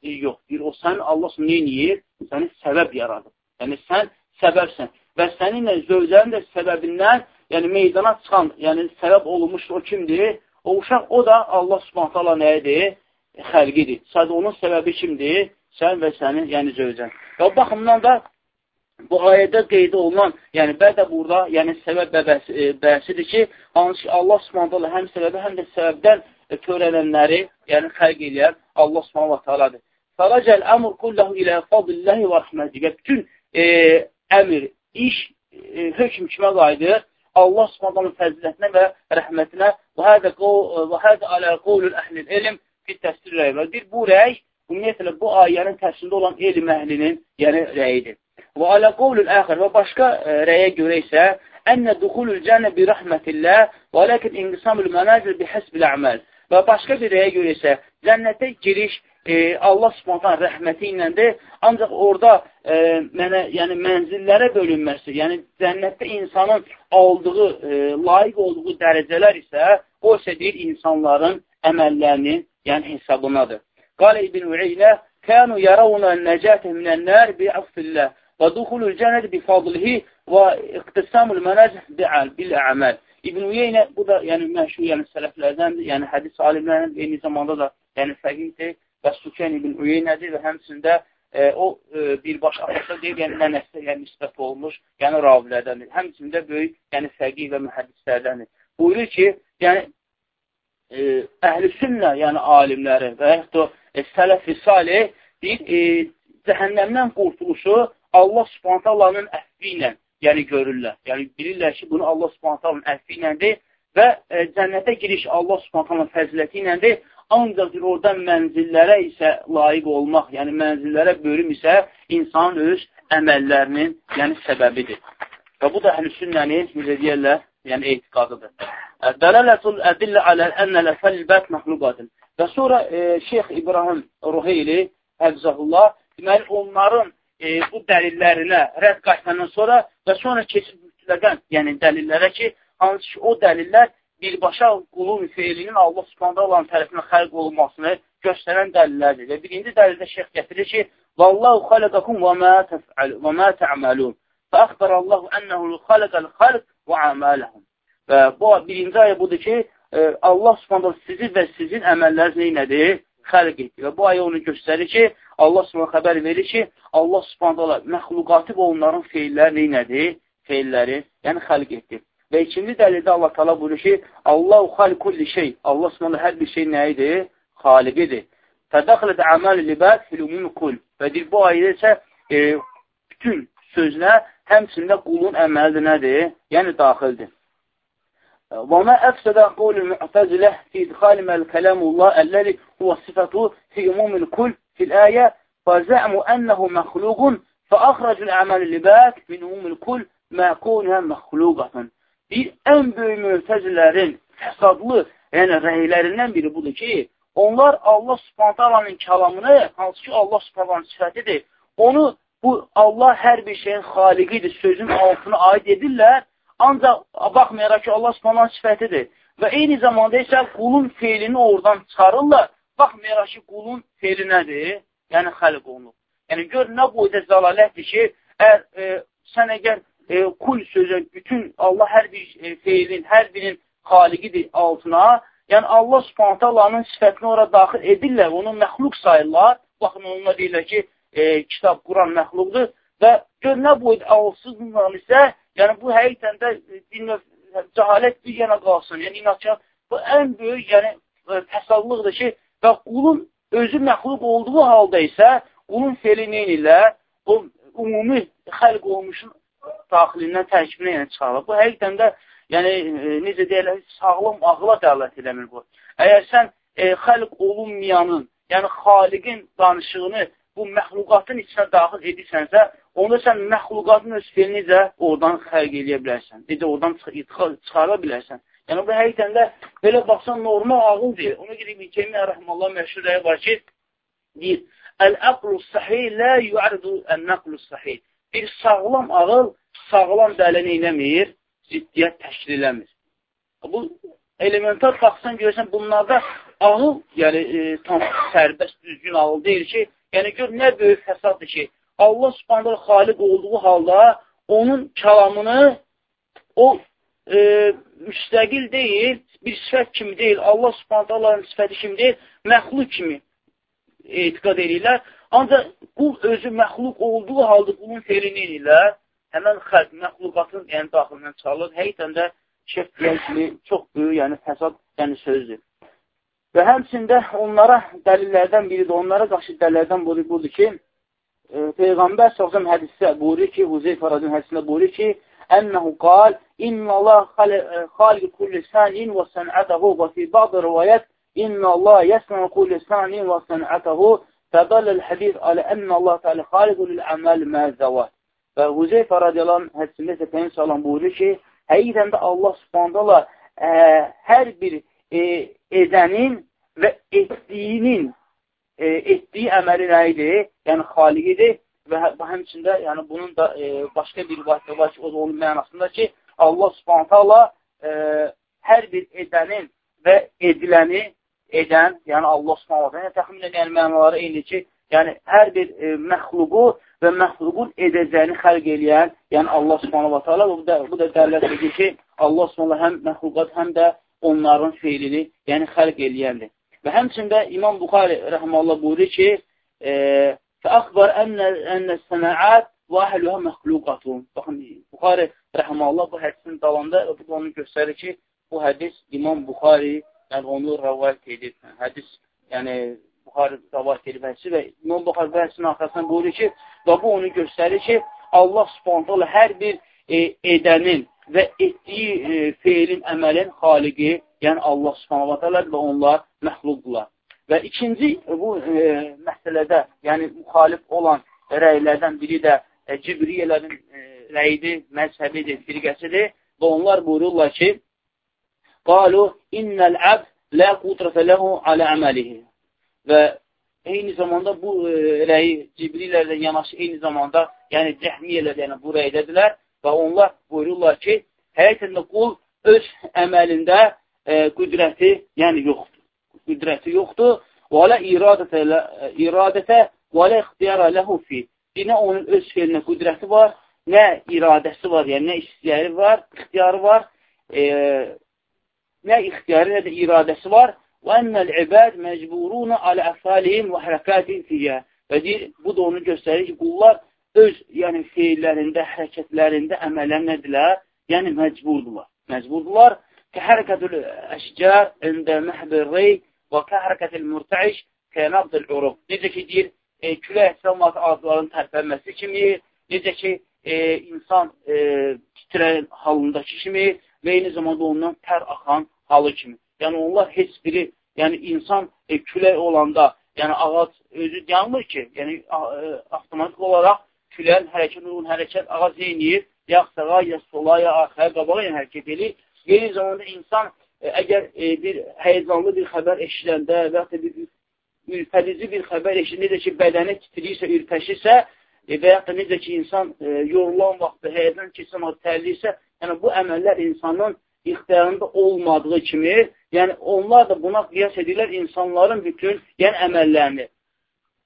S1: E, yox, deyir, o sən Allah neyiniyir? Səni səbəb yaradır. Yəni, sən səbəbsən. Və səninlə zövcənin də səbəbindən, yəni meydana çıxan, yəni səbəb olunmuş o kimdir? O uşaq, o da Allah subhanət hala nəyidir? Xəlqidir. Sadəcə onun səbəbi kimdir? Sən və sənin, yəni zövcən. Və baxımdan da bu ayədə qeyd olunan, yəni bəlkə burada, yəni səbəb bəhsidir ki, hansı ki, Allah subhanət hala həm səbəbi, həm də səbəbdən törənənləri, yəni xərq eləyər Allah subhanət haladır. Fərəcəl əmr kulləhu ilə fadilləhi və rəhməti və bütün e, əmr, iş, e, hökm kimə qayıdır? Allah subhanənin fəzilətinə və rəhmətinə və hədə alə qovlül əhlil elm fi təsdir rəy və bir bu rəy ümumiyyətlə bu ayənin təfsirində olan elm əhlinin yəni rəyidir. Və alə qovlül əxir və başqa e, rəyə görə isə ənə duxulul cənnə bi rəhmətillah və ləkin inqisamül mənazil bi həsbil əməl və başqa bir rəyə görə isə cənnətə giriş e, Allah subhantan rəhməti iləndir. Ancaq orada e, mənə, yəni mənzillərə bölünməsi, yəni cənnətdə insanın aldığı, e, layiq olduğu dərəcələr isə o isə deyir insanların əməllərinin yəni hesabınadır. Qalə İbn Ueynə kənu yaravuna nəcətə minənlər bi'affillah və duxulul cənnət bifadlihi və iqtisamul mənəcih bil-əməl. İbn Uyeynə bu da yəni məşhur yəni sələflərdəndir, yəni hədis alimlərinin eyni zamanda da yəni fəqihdir və Sufyan ibn Üyeynədir və həmçində e, o e, birbaşa əsasda deyir, yəni nənəsə yəni nisbət olmuş, yəni ravilərdəndir. Həmçində böyük, yəni fəqih və mühəddislərdəndir. Buyurur ki, yəni e, əhl-i sünnə, yəni alimləri və yaxud da e, sələf-i salih deyir, e, cəhənnəmdən qurtuluşu Allah subhanət Allahın əhvi ilə yəni görürlər. Yəni bilirlər ki, bunu Allah subhanət Allahın əhvi iləndir və e, cənnətə giriş Allah subhanət Allahın fəziləti iləndir ancaq oradan mənzillərə isə layiq olmaq, yəni mənzillərə bölüm isə insanın öz əməllərinin yəni səbəbidir. Və bu da əhlüsünnənin, necə deyərlər, yəni etiqadıdır. Dələlətul ədillə alə ənələ fəlbət məxluqatın. Və sonra e, Şeyx İbrahim Ruheyli, Həfzəhullah, deməli, onların e, bu dəlillərinə rədd qaytandan sonra və sonra keçib mütləqən, yəni dəlillərə ki, hansı ki, o dəlillər birbaşa qulun feilinin Allah subhanda olan tərəfindən xərq olunmasını göstərən dəlillərdir. Və birinci dəlildə şeyx gətirir ki, Vallahu xaləqakum və mə tə'məlun. Və əxbərallahu ənəhu xaləqəl xalq və əmələhum. Və bu birinci ayə budur ki, e, Allah subhanda sizi və sizin əməlləriniz neynədir? Xəlq etdi. Və bu ayə onu göstərir ki, Allah subhanda xəbər verir ki, Allah subhanda məxluqatı və onların feilləri neynədir? Feilləri, yəni xəlq etdi. Və ikinci dəlildə Allah tala buyurur ki, Allahu xalikulli şey. Allah subhanə hər bir şey nə idi? Xaliqidir. Tədəxilət əməl libət fil-umumi kul. Və deyir, bu ayədə isə e, bütün sözlər həmçində qulun əməlidir nədir? Yəni, daxildir. Və mə əfsədə qulü mü'təzilə fi idxali məl kələmullah əlləri huvə sifətu fi umumil kul fil əyə və zə'mu ənəhu məxluqun fə axrəcül əməli libət min umumil kul məkunə məxluqatın. Bir ən böyük mü'təzilərin fəsadlı, yəni rəylərindən biri budur ki, onlar Allah subhantalanın kəlamını, hansı ki Allah subhantalanın sifətidir, onu bu Allah hər bir şeyin xaliqidir sözün altına aid edirlər ancaq baxmayaraq ki, Allah subhantalanın sifətidir Və eyni zamanda isə qulun feilini oradan çıxarırlar. Baxmayaraq ki, qulun feili nədir? Yəni, xəlq olunub. Yəni, gör, nə boyda zəlalətdir ki, əgər, e, sən əgər e, kul sözü, bütün Allah hər bir e, feilin, hər birinin xaliqidir altına, yəni Allah subhanətə Allahın sifətini ora daxil edirlər, onu məxluq sayırlar. Baxın, onunla deyirlər ki, e, kitab, Quran məxluqdur və gör, nə boyda ağılsızlıqla isə, yəni bu həqiqətən də dinlə cəhalət bir yana qalsın. Yəni, inatçı, bu ən böyük yəni, təsadlıqdır ki, və qulun özü məxluq olduğu halda isə qulun feli neynirlər? O ümumi xəlq olmuşun daxilindən tərkibinə yəni, çıxarılır. Bu həqiqdən də yəni, e, necə deyirlər, sağlam ağla dəvət eləmir bu. Əgər sən e, xəlq olunmayanın, yəni xaliqin danışığını bu məxluqatın içinə daxil edirsənsə, onda sən məxluqatın öz filini necə oradan xərq eləyə bilərsən, necə oradan çıxara bilərsən. Yəni, bu həqiqətən də belə baxsan normal ağıl deyil. Ona görə İbn Keymiyyə rəhməllah məşhur rəyi var ki, deyir, Əl-əqlu sahih lə yu'ardu ən-nəqlu sahih. Bir sağlam ağıl sağlam dəlini eləmir, ciddiyyət təşkil eləmir. Bu elementar baxsan görürsən, bunlarda ağıl, yəni e, tam sərbəst, düzgün ağıl deyil ki, Yəni, gör, nə böyük fəsaddır ki, Allah subhanələ xaliq olduğu halda onun kəlamını o e, müstəqil deyil, bir sifət kimi deyil, Allah subhanələrin sifəti kimi deyil, məxluq kimi etiqad edirlər. Ancaq qul özü məxluq olduğu halda qulun feilini edirlər. Həmən xəlq, məxluqatın yəni, daxilindən çalır. Həqiqətən də şəf deyən kimi çox böyük yəni, fəsad yəni, sözdür. Və həmçində onlara dəlillərdən biridir, onlara qarşı dəlillərdən budur, budur ki, Peyğəmbər səhəm hədisdə buyurur ki, Huzeyfə radiyın hədisində buyurur ki, Ənəhu qal, İnnə Allah xaliq kulli sənin və sənətəhu və fi bəzi rivayət İnnə Allah yəsnə kulli sənin və sənətəhu fədalləl hədis alə ənə Allah təalə xaliqu lil-əməl məzəvət. Və Huzeyfə radiyallahu hədisində isə Peyyəm salam buyurur ki, həqiqətən də Allah subhanələ hər bir e, edənin və etdiyinin e, etdiyi əməli nə idi? Yəni, xaliqidir və hə, həmçində yəni, bunun da e, başqa bir rivayətdə var ki, o da onun mənasında ki, Allah subhanətə Allah e, hər bir edənin və ediləni edən, yəni Allah subhanətə yəni, təxminən yəni, mənaları eyni ki, yəni hər bir e, məxluqu və məxluqun edəcəyini xəlq eləyən, yəni Allah subhanətə Allah bu da, bu da dərlət edir ki, Allah subhanətə həm məxluqat, həm də onların feilini, yəni xəlq eləyəndir. Və həmçində İmam Buxari rəhməllah buyurur ki, fəəxbar ənə sənəət və əhluha məxluqatun. Baxın, Buxari rəhməllah bu hədisin dalanda bu da onu göstərir ki, bu hədis İmam Buxari yəni onu rəvayət edib. Hədis, yəni Buxari rəvayət edib hədisi və İmam Buxari bu hədisin arxasından buyurur ki, və bu onu göstərir ki, Allah subhanətələ hər bir e, edənin və etdiyi e, feilin, əməlin xaliqi, yəni Allah subhanahu wa və onlar məxluqdurlar. Və ikinci bu e, məsələdə, yəni müxalif olan rəylərdən biri də e, Cibriyələrin e, rəyidir, məzhəbidir, firqəsidir və onlar buyururlar ki, qalu innəl əbd lə qudrafə ləhu alə əməlihi və eyni zamanda bu e, rəyi Cibrilərlə yanaşı eyni zamanda, yəni cəhmiyələr yəni bu rəydədirlər Və onlar buyururlar ki, həqiqətən qul öz əməlində e, qüdrəti, yəni yoxdur. Qüdrəti yoxdur. Və alə iradətə, iradətə və alə ixtiyara ləhu fi. Nə onun öz feilinə qüdrəti var, nə iradəsi var, yəni nə istəyəri var, ixtiyarı var, e, nə ixtiyarı, nə də iradəsi var. Və ennəl ibəd məcburuna alə əfalihim və hərəkətin fiyyə. Və deyir, bu da onu göstərir ki, qullar öz yəni feillərində, hərəkətlərində, əməllərindədirlər, yəni məcburdurlar. Məcburdurlar ki, hərəkətül əşcar əndə məhbir rey və ki, hərəkətül mürtəiş kənabdıl urub. Necə ki, deyir, e, külə əhsəmat adların tərpənməsi kimi, necə ki, e, insan e, titrən halındakı kimi və eyni zamanda ondan tər axan halı kimi. Yəni, onlar heç biri, yəni insan e, külək olanda, yəni ağac özü yanmır ki, yəni e, avtomatik olaraq külən hərəkət olun, hərəkət ağac eynir, ya sağa, ya sola, ya arxaya, qabağa yəni hərəkət edir. Eyni zamanda insan e, əgər e, bir həyəcanlı bir xəbər eşiləndə və ya bir ürpədici bir xəbər eşilir, necə ki, bədəni titriyirsə, ürpəşirsə e, və ya da necə ki, insan e, yorulan vaxtda həyəcan keçən o tərliyirsə, yəni bu əməllər insanın ixtiyarında olmadığı kimi, yəni onlar da buna qiyas edirlər insanların bütün yəni əməllərini.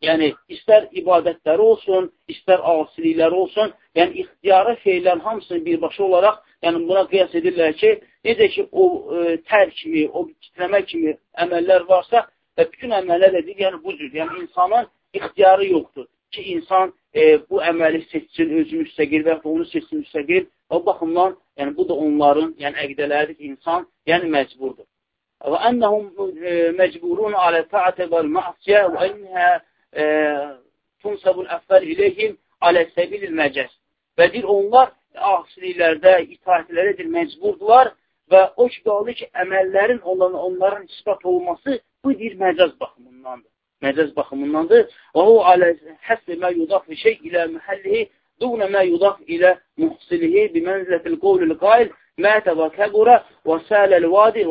S1: Yəni, istər ibadətləri olsun, istər asilikləri olsun, yəni ixtiyarı feylərin hamısını birbaşa olaraq yəni buna qiyas edirlər ki, necə ki, o e, tər kimi, o titrəmə kimi əməllər varsa və bütün əməllər edir, yəni bu cür, yəni insanın ixtiyarı yoxdur ki, insan e, bu əməli seçsin, özü müstəqil və onu seçsin müstəqil. O baxımdan, yəni bu da onların, yəni əqdələridir ki, insan, yəni məcburdur. Və ennəhum e, məcburun alə ta'atə vəl ma'siyə və e, tunsabul əfvəl iləyhim alə səbilil məcəz. Və deyir, onlar asiliklərdə, itaətlərədir, məcburdurlar və o ki, qaldı ki, əməllərin onların, onların ispat olması bu deyir, məcaz baxımındandır məcaz baxımındandır. Və o alə həsbi mə yudaf şey ilə məhəllihi dunə mə yudaf ilə muhsilihi bimənzilətil qovlil qail mətə və kəbura və sələl vadi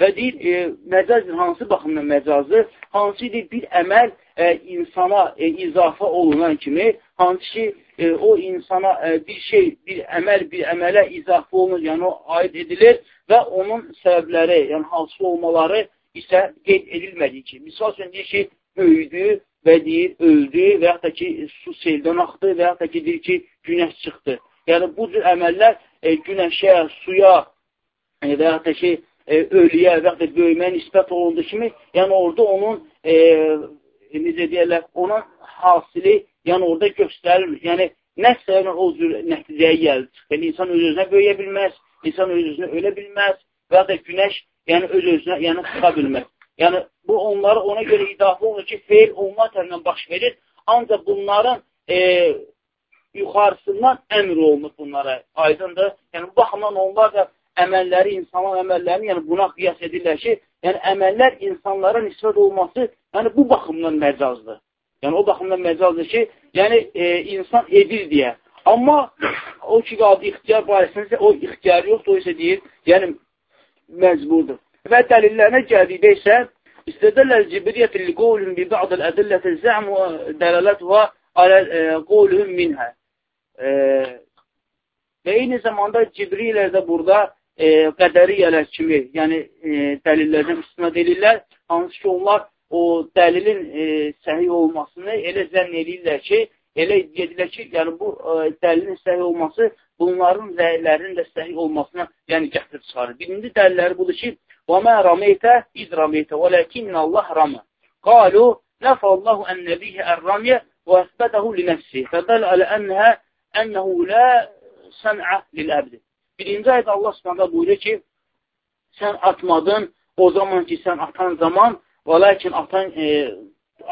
S1: və deyir, e, məcazdır, hansı baxımdan məcazdır? Hansıdır bir əməl e, insana e, izafə olunan kimi, hansı ki, e, o insana e, bir şey, bir əməl, bir əmələ izafə olunur, yəni o aid edilir və onun səbəbləri, yəni hasıl olmaları isə qeyd edilmədiyi ki, misal üçün deyir ki, öydü və deyir, öldü və yaxud da ki, su seldən axdı və yaxud da ki, deyir ki, günəş çıxdı. Yəni, bu cür əməllər e, günəşə, suya e, və yaxud da ki, e, ölüyə və da böyüməyə nisbət olunduğu kimi, yəni orada onun, e, necə deyərlər, onun hasili, yəni orada göstərilir. Yəni, nəsə yəni, o cür nəticəyə gəlir. Yəni, insan öz-özünə böyüyə bilməz, insan öz-özünə ölə bilməz və ya da günəş yəni öz-özünə yəni çıxa bilmək. Yəni, bu onları ona görə idafa olur ki, feil onlar tərəfindən baş verir. Ancaq bunların e, yuxarısından əmr olunur bunlara. Aydındır. Yəni, bu baxımdan onlar da əməlləri, insanın əməllərini, yəni buna qiyas edirlər ki, yəni əməllər insanlara nisbət olması, yəni bu baxımdan məcazdır. Yəni, o baxımdan məcazdır ki, yəni e, insan edir deyə. Amma o ki, qaldı ixtiyar barəsində o ixtiyar yoxdur, o isə deyir, yəni məcburdur. Və dəlillərinə gəldikdə isə istədəllər cibriyyət li qovlun bi ba'd el-ədilləti zə'm və dəlalətüha alə qovlun minhə. Və eyni zamanda Cibrilə də burada e, qədəriyyələr kimi, yəni e, dəlillərdən istinad edirlər, hansı ki, onlar o dəlilin e, səhiy olmasını elə zənn edirlər ki, elə edirlər ki, yəni bu e, dəlilin səhiy olması bunların rəylərinin də səhih olmasına yəni gətirib çıxarır. Birinci dəlilləri budur ki, وَمَا رَمَيْتَ اِذْ رَمَيْتَ وَلَكِنَّ اللّٰهِ رَمَ قالوا نفى الله عن نبيه الرمي وأثبته لنفسه فدل على أنها أنه لا سمع للأبد Birinci ayda Allah subhanədə buyuruyor ki, sən atmadın o zaman ki, sən atan zaman və lakin atan, e,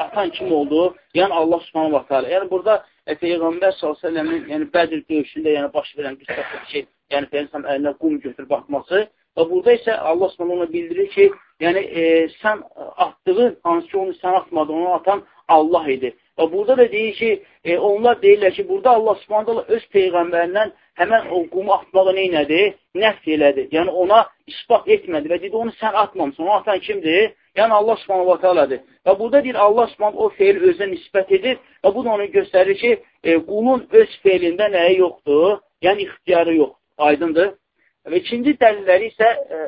S1: atan kim oldu? Yəni Allah subhanə və teala. Yəni burada e, Peyğəmbər s.ə.v-in yəni Bədir döyüşündə yəni baş verən qüssətdir ki, yəni Peyğəmbər əlinə qum götürüb atması və burada isə Allah s.ə.v ona bildirir ki, yəni e, sən atdığın, hansı ki onu sən atmadın, onu atan Allah idi. Və burada da deyir ki, e, onlar deyirlər ki, burada Allah s.ə.v öz Peyğəmbərindən həmən o qumu atmağı neynədi? Nəft elədi. Yəni ona ispat etmədi və dedi, onu sən atmamısın. Onu atan kimdir? Yəni Allah subhanahu wa ta'aladır. Və burada deyir, Allah subhanahu o feil özünə nisbət edir və bu da onu göstərir ki, e, qulun öz feilində nəyə yoxdur? Yəni ixtiyarı yoxdur. Aydındır. Və ikinci dəlilləri isə e,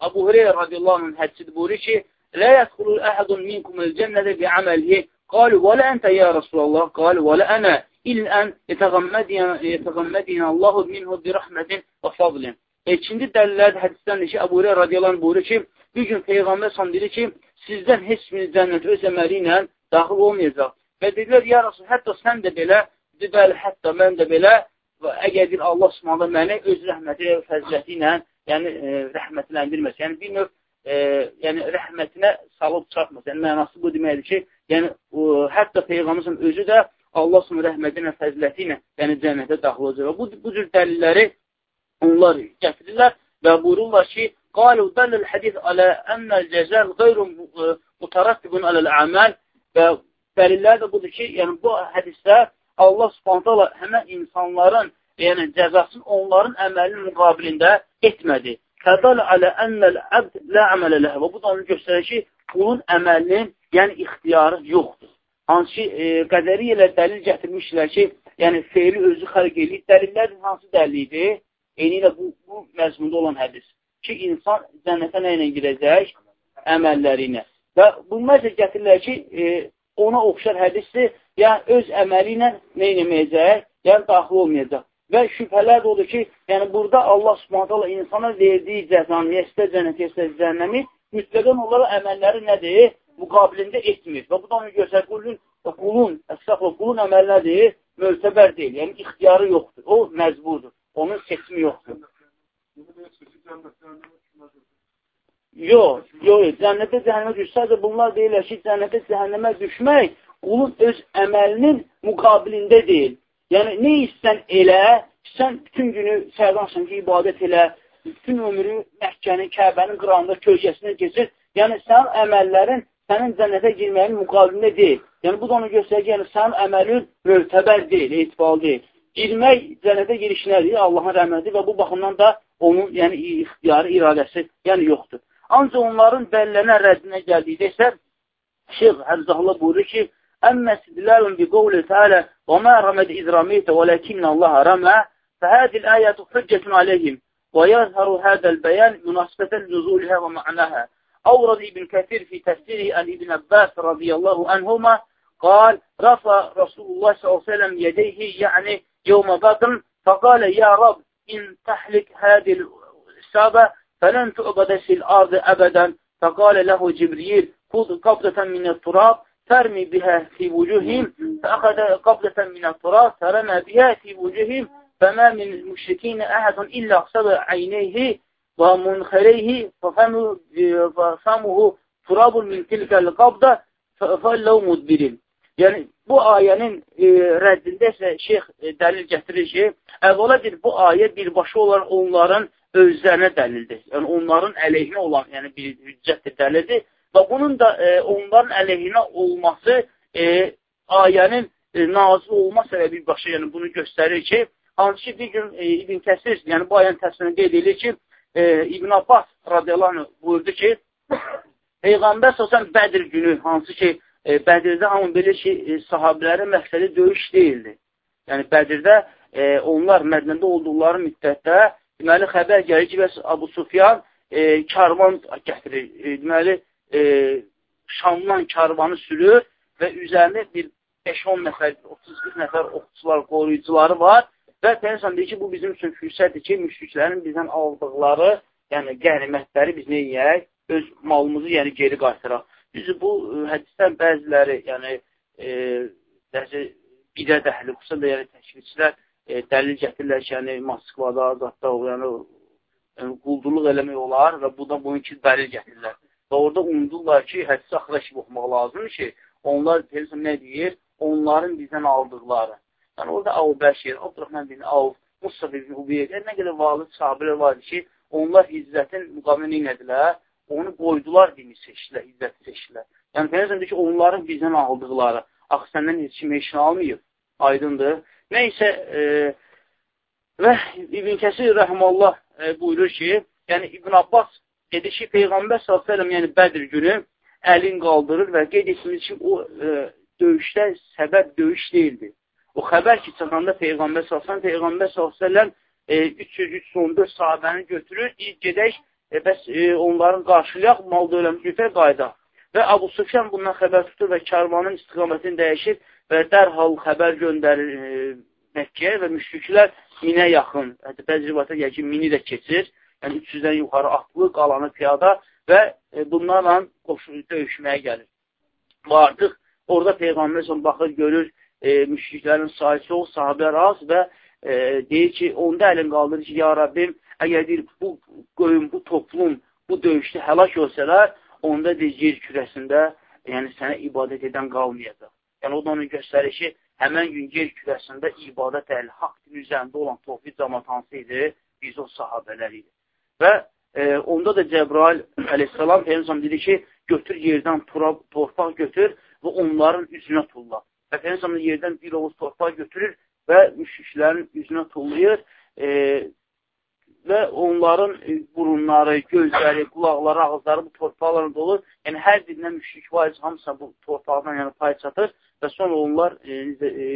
S1: Abu Hureyra radiyallahu anh hədsidir buyurur ki, Lə yədxulul əhədun minkumul cənnədə bi əməlihi qalu və lə əntə ya Rasulallah qalu və lə ənə ilən yetəğəmmədiyən Allahu minhu bi rəhmətin və fadlin. E, ikinci dəlillər hədisdəndir ki, Əbu Hureyra radiyallahu anh buyurur ki, Bir gün Peyğəmbər sam dedi ki, sizdən heç biriniz cənnətə öz əməli ilə daxil olmayacaq. Və dedilər, ya Rasul, hətta sən də belə, dedi, bəli, hətta mən də belə, və əgər bir Allah subhanələ məni öz rəhməti və fəziləti ilə, yəni e, rəhmətləndirməsə, yəni bir növ, e, yəni rəhmətinə salıb çarpmasa, yəni mənası bu deməkdir ki, Yəni, hətta Peyğəmbərin özü də Allah sonu rəhməti ilə, fəziləti ilə, yəni cənnətə daxil olacaq. Bu, bu cür dəlilləri onlar gətirirlər və buyururlar ki, qalu dəllil hədis alə ənəl cəzəl qeyrun mutarattibun aləl əməl və dəlillər də budur ki, yəni bu hədisdə Allah subhantala həmən insanların, yəni cəzasını onların əməlinin müqabilində etmədi. Fədal alə ənəl əbd lə əmələ ləhə və bu da onu göstərir ki, bunun əməlinin yəni ixtiyarı yoxdur. Hansı ki, e, qədəri ilə dəlil gətirmişlər ki, yəni feili özü xərq eləyir. Dəlillər hansı dəlil idi? eyni ilə bu, bu məzmunda olan hədis ki, insan cənnətə nə ilə girəcək? Əməlləri ilə. Və bunlar isə gətirirlər ki, e, ona oxşar hədisdir, yəni öz əməli ilə nə eləməyəcək? Yəni daxil olmayacaq. Və şübhələr odur ki, yəni burada Allah subhanətələ insana verdiyi cəzanı, istər cənnət, istər cəhənnəmi, mütləqən onlara əməlləri nədir? Müqabilində etmir. Və bu da onu göstərir, qulun, qulun, əsəxlə, qulun əməli nədir? Möhtəbər deyil, yəni ixtiyarı yoxdur. O məcburdur. Onun seçimi yoxdur. Yox, yox, cənnətə cəhənnəmə düşsədir, bunlar deyirlər ki, cənnətə cəhənnəmə düşmək qulun öz əməlinin müqabilində deyil. Yəni, nə istən elə, sən bütün günü sərdansan ki, ibadət elə, bütün ömrü Məkkəni, Kəbənin qırağında kölgəsindən keçir. Yəni, sənin əməllərin sənin cənnətə girməyin müqabilində deyil. Yəni, bu da onu göstərir ki, yəni, sənin əməlin möhtəbər deyil, etibalı deyil. Girmək cənnətə girişinədir, Allahın rəhməti və bu baxımdan da onun yəni, ixtiyarı, iradəsi yəni, yoxdur. Ancaq onların dəllənə rəddinə gəldikdə isə Şeyx Həmzahlı buyurur ki, Əmmə sidlərun bi qovli təalə və mə rəməd izramiyətə və ləkinnə Allah rəmə fəhədil əyətü hüccətun aleyhim və yəzhəru hədəl bəyən münasibətən nüzulihə və mə'nəhə. أورد ابن كثير في تفسيره عن ابن عباس رضي الله عنهما قال رفع رسول الله صلى الله عليه وسلم يديه يعني يوم بدر فقال يا رب إن تحلك هذه الإصابة فلن تؤبد في الأرض أبدا. فقال له جبريل خذ قبضة من التراب ترمي بها في وجوههم فأخذ قبضة من التراب فرمى بها في وجوههم فما من المشركين أحد إلا صبع عينيه və munxəreyhi fəfəmuhu turabun min tilkəl qabda fəlləv mudbirin. Yəni, bu ayənin e, rəddində isə şeyx e, dəlil gətirir ki, əvvəla deyir, bu ayə birbaşa olaraq onların özlərinə dəlildir. Yəni, onların əleyhinə olan, yəni bir hüccətdir, dəlildir. Və bunun da e, onların əleyhinə olması e, ayənin e, nazil olma səbəbi birbaşa, yəni bunu göstərir ki, hansı ki, bir gün e, İbn Kəsir, yəni bu ayənin təsirini qeyd edir ki, e, İbn Abbas radiyallahu buyurdu ki, Peyğəmbər sosan Bədir günü, hansı ki, e, Bədirdə hamı bilir ki, e, sahabilərin məqsədi döyüş deyildi. Yəni, Bədirdə e, onlar mədnədə olduqları müddətdə deməli, xəbər gəlir ki, bəs Abu Sufyan e, karvan gətirir. E, deməli, e, Şamdan karvanı sürür və üzərində bir 5-10 nəfər, 30-40 nəfər oxucular, qoruyucuları var və Peyğəmbər deyir ki, bu bizim üçün fürsətdir ki, müşriklərin bizdən aldıqları, yəni qənimətləri biz nə yeyək, öz malımızı yəni geri qaytaraq. Düzü, bu e, hədisdən bəziləri, yəni, e, dəsi, bidət əhli, xüsusən yəni, təşkilçilər e, dəlil gətirirlər ki, yəni, Moskvada, Azadda, yəni, yəni, quldurluq eləmək olar və bu da bunun ki, dəlil gətirirlər. Və orada unudurlar ki, hədisi axıra kimi oxumaq lazımdır ki, onlar, deyirsən, nə deyir? Onların bizdən aldıqları. Yəni, orada Avu Bəşir, Abdurrahman bin Avf, Musa bin Ubeyd, yəni, nə qədər valid sahabilər vardır ki, onlar izzətin müqamini nədilər? onu qoydular dini seçdilər, izzəti seçdilər. Yəni, Peyğəmbər ki, onların bizdən aldıqları, axı səndən heç kim heç almayıb, aydındır. Nəysə, e, və İbn Kəsir rəhməllah e, buyurur ki, yəni İbn Abbas dedi ki, Peyğəmbər s.ə.v yəni Bədir günü əlin qaldırır və qeyd etmiş ki, o e, döyüşdə səbəb döyüş deyildi. O xəbər ki, çıxanda Peyğəmbər s.ə.v Peyğəmbər s.ə.v e, 300-314 sahabəni götürür, ilk gedək e, bəs e, onların qarşılayaq, mal döyləmiş yüfər qaydaq. Və Abu Sufyan bundan xəbər tutur və karvanın istiqamətini dəyişir və dərhal xəbər göndərir e, Məkkəyə və müşriklər minə yaxın, hətta bəzi rivayətə gəlir ki, mini də keçir, yəni 300-dən yuxarı atlı, qalanı piyada və e, bunlarla qoşu döyüşməyə gəlir. Və artıq orada Peyğəmbər baxır, görür, e, müşriklərin sayı çox, sahabələr az və e, deyir ki, onda əlin qaldırır ki, ya Rabbim, əgər deyir, bu qoyun, bu toplum bu döyüşdə həlak olsalar, onda deyir, yer kürəsində yəni sənə ibadət edən qalmayacaq. Yəni, o da onu göstərir ki, həmən gün yer kürəsində ibadət əhli haqq din üzərində olan tohvid cəmat hansı idi? Biz o sahabələr idi. Və e, onda da Cəbrail əleyhissalam Peyyəmsəm dedi ki, götür yerdən tura, torpaq götür və onların üzünə tulla. Və Peyyəmsəm yerdən bir oğuz torpaq götürür və müşriklərin üzünə tullayır. E, və onların e, burunları, gözləri, qulaqları, ağızları bu torpaqlarla dolur. Yəni, hər birindən müşrik var, hamısı bu torpaqdan yəni, pay çatır və sonra onlar e, e,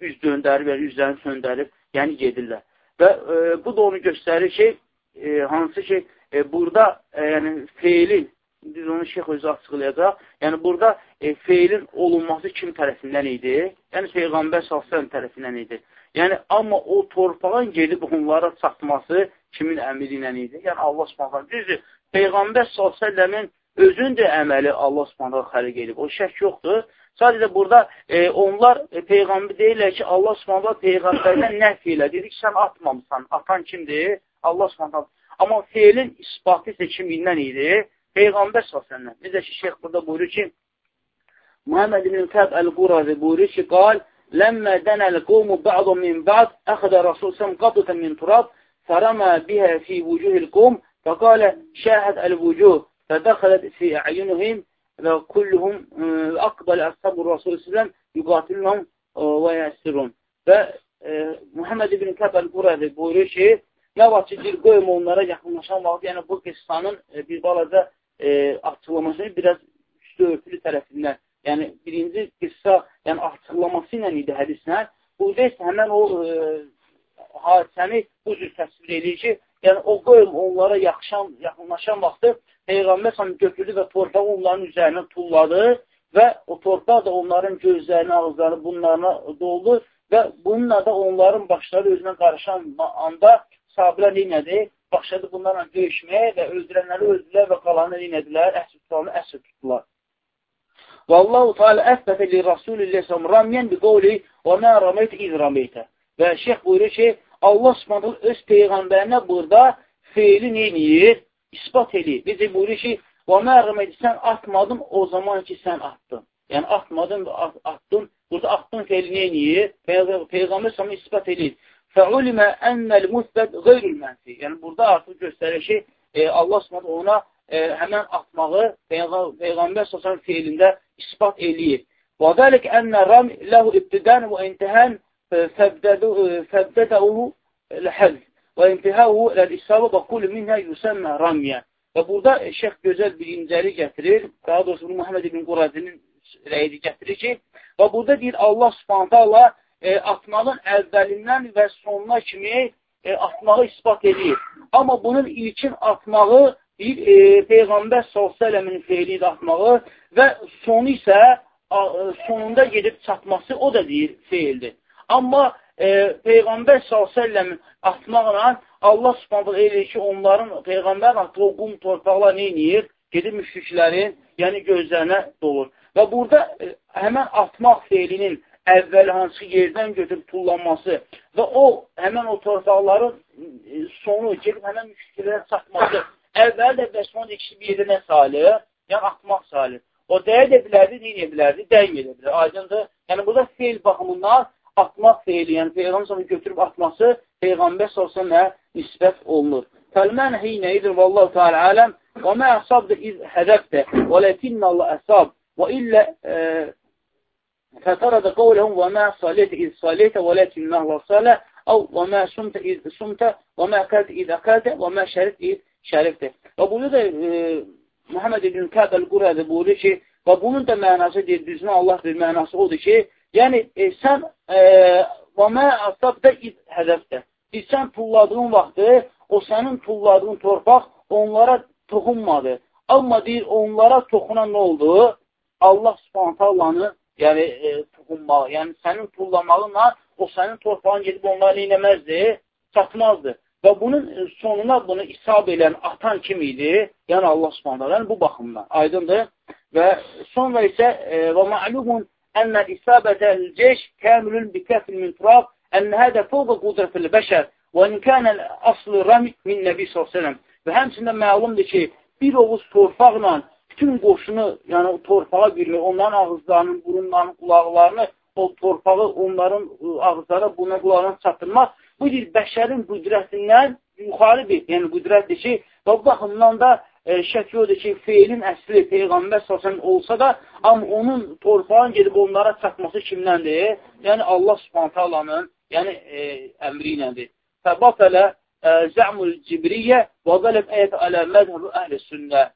S1: üz döndərib, yəni üzlərini söndərib, yəni gedirlər. Və e, bu da onu göstərir ki, e, hansı ki, e, burada e, yəni, feilin, biz onu şeyx özü açıqlayacaq, yəni burada e, feilin olunması kim tərəfindən idi? Yəni Peyğəmbər s.ə.v tərəfindən idi. Yəni, amma o torpağın gedib onlara çatması kimin əmri ilə idi? Yəni, Allah s.ə.v. Düzdür, Peyğəmbər s.ə.v-in özün də əməli Allah s.ə.v xəliq edib. O şək yoxdur. Sadəcə burada e, onlar e, Peyğəmbər deyirlər ki, Allah s.ə.v Peyğəmbərdən nəf ilə. Dedi ki, sən atmamısan. Atan kimdir? Allah s.ə.v. Amma feilin isbatı isə kimindən idi? Peyğəmbər s.ə.v. Necə ki, şeyx burada buyurur ki, Muhammed ibn Kəb əl-Qurazi buyurur ki, qal, Ləmmə dənəl qovmu ba'du min ba'd, əxədə Rasul səm qabdətən min turab, fərəmə bihə fi vucuhil qom, fəqalə şəhəd əl-vucuh, fədəxələt fi əyyunihim və kulluhum aqbal əshabu Rasul sələm yuqatilnəhum və yəsirun. Və e, Muhammed ibn Kəb əl-Qurazi buyurur ki, nə vaxt ki, bir qoyum onlara yaxınlaşan vaxt, yəni bu qıssanın e, bir balaca e, açıqlamasını biraz üstü örtülü tərəfindən yəni birinci qıssa, yəni açıqlaması ilə idi hədislə. Burada isə həmən o e, hadisəni bu cür təsvir edir ki, yəni o qoyum onlara yaxşan, yaxınlaşan vaxtı Peyğəmbər səni götürdü və torpağı onların üzərinə tulladı və o torpaq da onların gözlərini, ağızlarını, bunlarına doldu və bununla da onların başları özünə qarışan anda sahabilər neynədi? Başladı bunlarla döyüşməyə və öldürənləri öldülər və qalanı neynədilər? Əsr tutanı əsr tutdular. Vallahu Teala əsbətə li Rasulillah sələm ramyən bi qovli və mə rameyt iz rameytə. Və şeyx buyurur ki, Allah subhanələ öz Peyğəmbərinə burada feili neyiniyir? İspat edir. Bizə buyurur ki, və mə rameyt sən atmadın o zaman ki, sən atdın. Yəni, atmadın və at, attın. Burada attın feili neyiniyir? Peyğəmbər sələm ispat edir. Fəulimə ənəl müsbət qeyrül mənfi. Yəni, burada artıq göstərir ki, e, Allah subhanələ ona e, həmən atmağı Peyğəmbər səsən feilində ispat eləyir. Və dəlik ənə ram ləhu ibtidən və intihən fəbdədəuhu ləhəz və intihəuhu ləl-isabə və kulü minhə yüsəmmə ramyə. Və burada şeyx gözəl bir incəli gətirir, daha doğrusu Muhammed ibn Qurazinin rəyini gətirir ki, və burada deyir Allah subhanətə Allah e, atmağın əvvəlindən və sonuna kimi e, atmağı ispat edir. Amma bunun ilkin atmağı bir e, Peyğəmbər s.ə.v-in feili ilə atmağı və sonu isə a, sonunda gedib çatması o da deyir feildir. Amma e, Peyğəmbər s.ə.v-in atmaqla Allah subhanətlə eləyir ki, onların Peyğəmbər atdığı qum torpaqlar neyiniyir? Gedib müşriklərin, yəni gözlərinə dolur. Və burada e, həmən atmaq feilinin əvvəl hansı yerdən götürüb tullanması və o, həmən o torpaqların e, sonu gedib həmən müşriklərə çatması əvvəl də bəsmon ikisi bir yerdə nə salih? Yəni, atmaq salih. O dəyə də bilərdi, neyə bilərdi? Dəyə edə bilər. Aydındır. Yəni, burada feil baxımından atmaq feili, yəni Peyğəmbər götürüb atması Peyğəmbər salsana nisbət olunur. Fəlmən hiynə idir, vallahu teala aləm, və mə əsabdı iz hədəbdə, və ləkinnə Allah əsab, və illə fətərədə qavləhum və mə saliyətə iz saliyətə, və ləkinnə Allah salə, əv və mə sumtə iz sumtə, və mə əkədə iz əkədə, və iz bunu da e, Muhammed ibn Kəbəl Qurədə buyurur ki, və bunun da mənası deyir, düzünə Allah bir mənası odur ki, yəni e, sən e, və mə əsabdə hədəfdə. Biz sən tulladığın vaxtı, o sənin tulladığın torpaq onlara toxunmadı. Amma deyir, onlara toxunan nə oldu? Allah subhanətə Allahını yəni, e, toxunmağı, yəni sənin tullamağınla o sənin torpağın gedib onları neynəməzdi? Çatmazdı. Və bunun e, sonuna bunu isab edən atan kim idi? Yəni Allah Subhanahu yəni bu baxımdan aydındır. Və sonra isə e, və ma'lumun ennə isabətəl ceş kamilun bi kafil min turab ən hada fawqa qudratil bəşər və in kana aslı rami min nəbi sallallahu və həmçində məlumdur ki, bir ovuz torpaqla bütün qoşunu, yəni o torpağa girmək, onların ağızlarının, burunlarının, qulaqlarını, o torpağı onların ağızlara, buna qulağına çatdırmaq bu cür bəşərin qüdrətindən yuxarı bir yəni qüdrətdir ki, və bu baxımdan da e, şək yoxdur ki, feilin əsli Peyğəmbər səsən olsa da, amma onun torpağın gedib onlara çatması kimdəndir? Yəni Allah subhanətə alanın yəni, e, əmri iləndir. Fəbatələ e, zə'mul cibriyyə və zələm əyət alə məzhəbü əhl-i sünnə.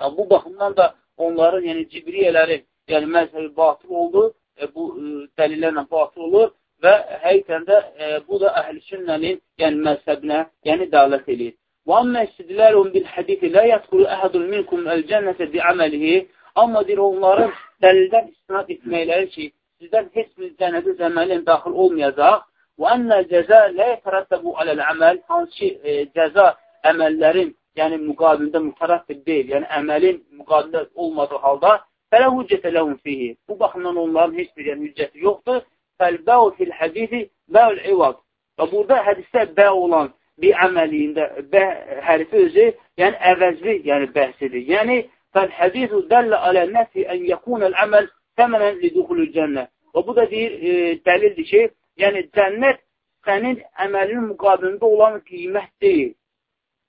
S1: Yəni, bu baxımdan da onların yəni cibriyələri, yəni məzhəbi batıl oldu, e, bu e, dəlillərlə batıl olur və həqiqətən də e, bu da əhl-i sünnənin yəni məzhəbinə yəni dəvət edir. Və amma istidlərun bil hadithi la yadxulu ahadun minkum el-cennətə bi'amalihi amma deyir onların dəlildən istinad etməkləri ki, sizdən heç bir cənnətə əməlin daxil olmayacaq və ennə cəza la yetərəttəbu aləl-əməl hansı ki, e, cəza əməllərin yəni müqabilində mütərəffid deyil, yəni əməlin müqabilində olmadığı halda fələ hüccətə ləhum fihi. Bu baxımdan onların heç bir yəni, hüccəti yoxdur. Fəlbəu fil hədisi bəul ivad. Və burada hədisdə bə olan bir əməliyində bə hərfi özü, yəni əvəzli, yəni bəhsidir. Yəni fəl hədisu dəllə alə nəfi ən yəkunəl əməl təmənən liduxulul cənnə. Və bu da deyir, e, dəlildir ki, yəni cənnət sənin əməlinin müqabilində olan qiymət deyil.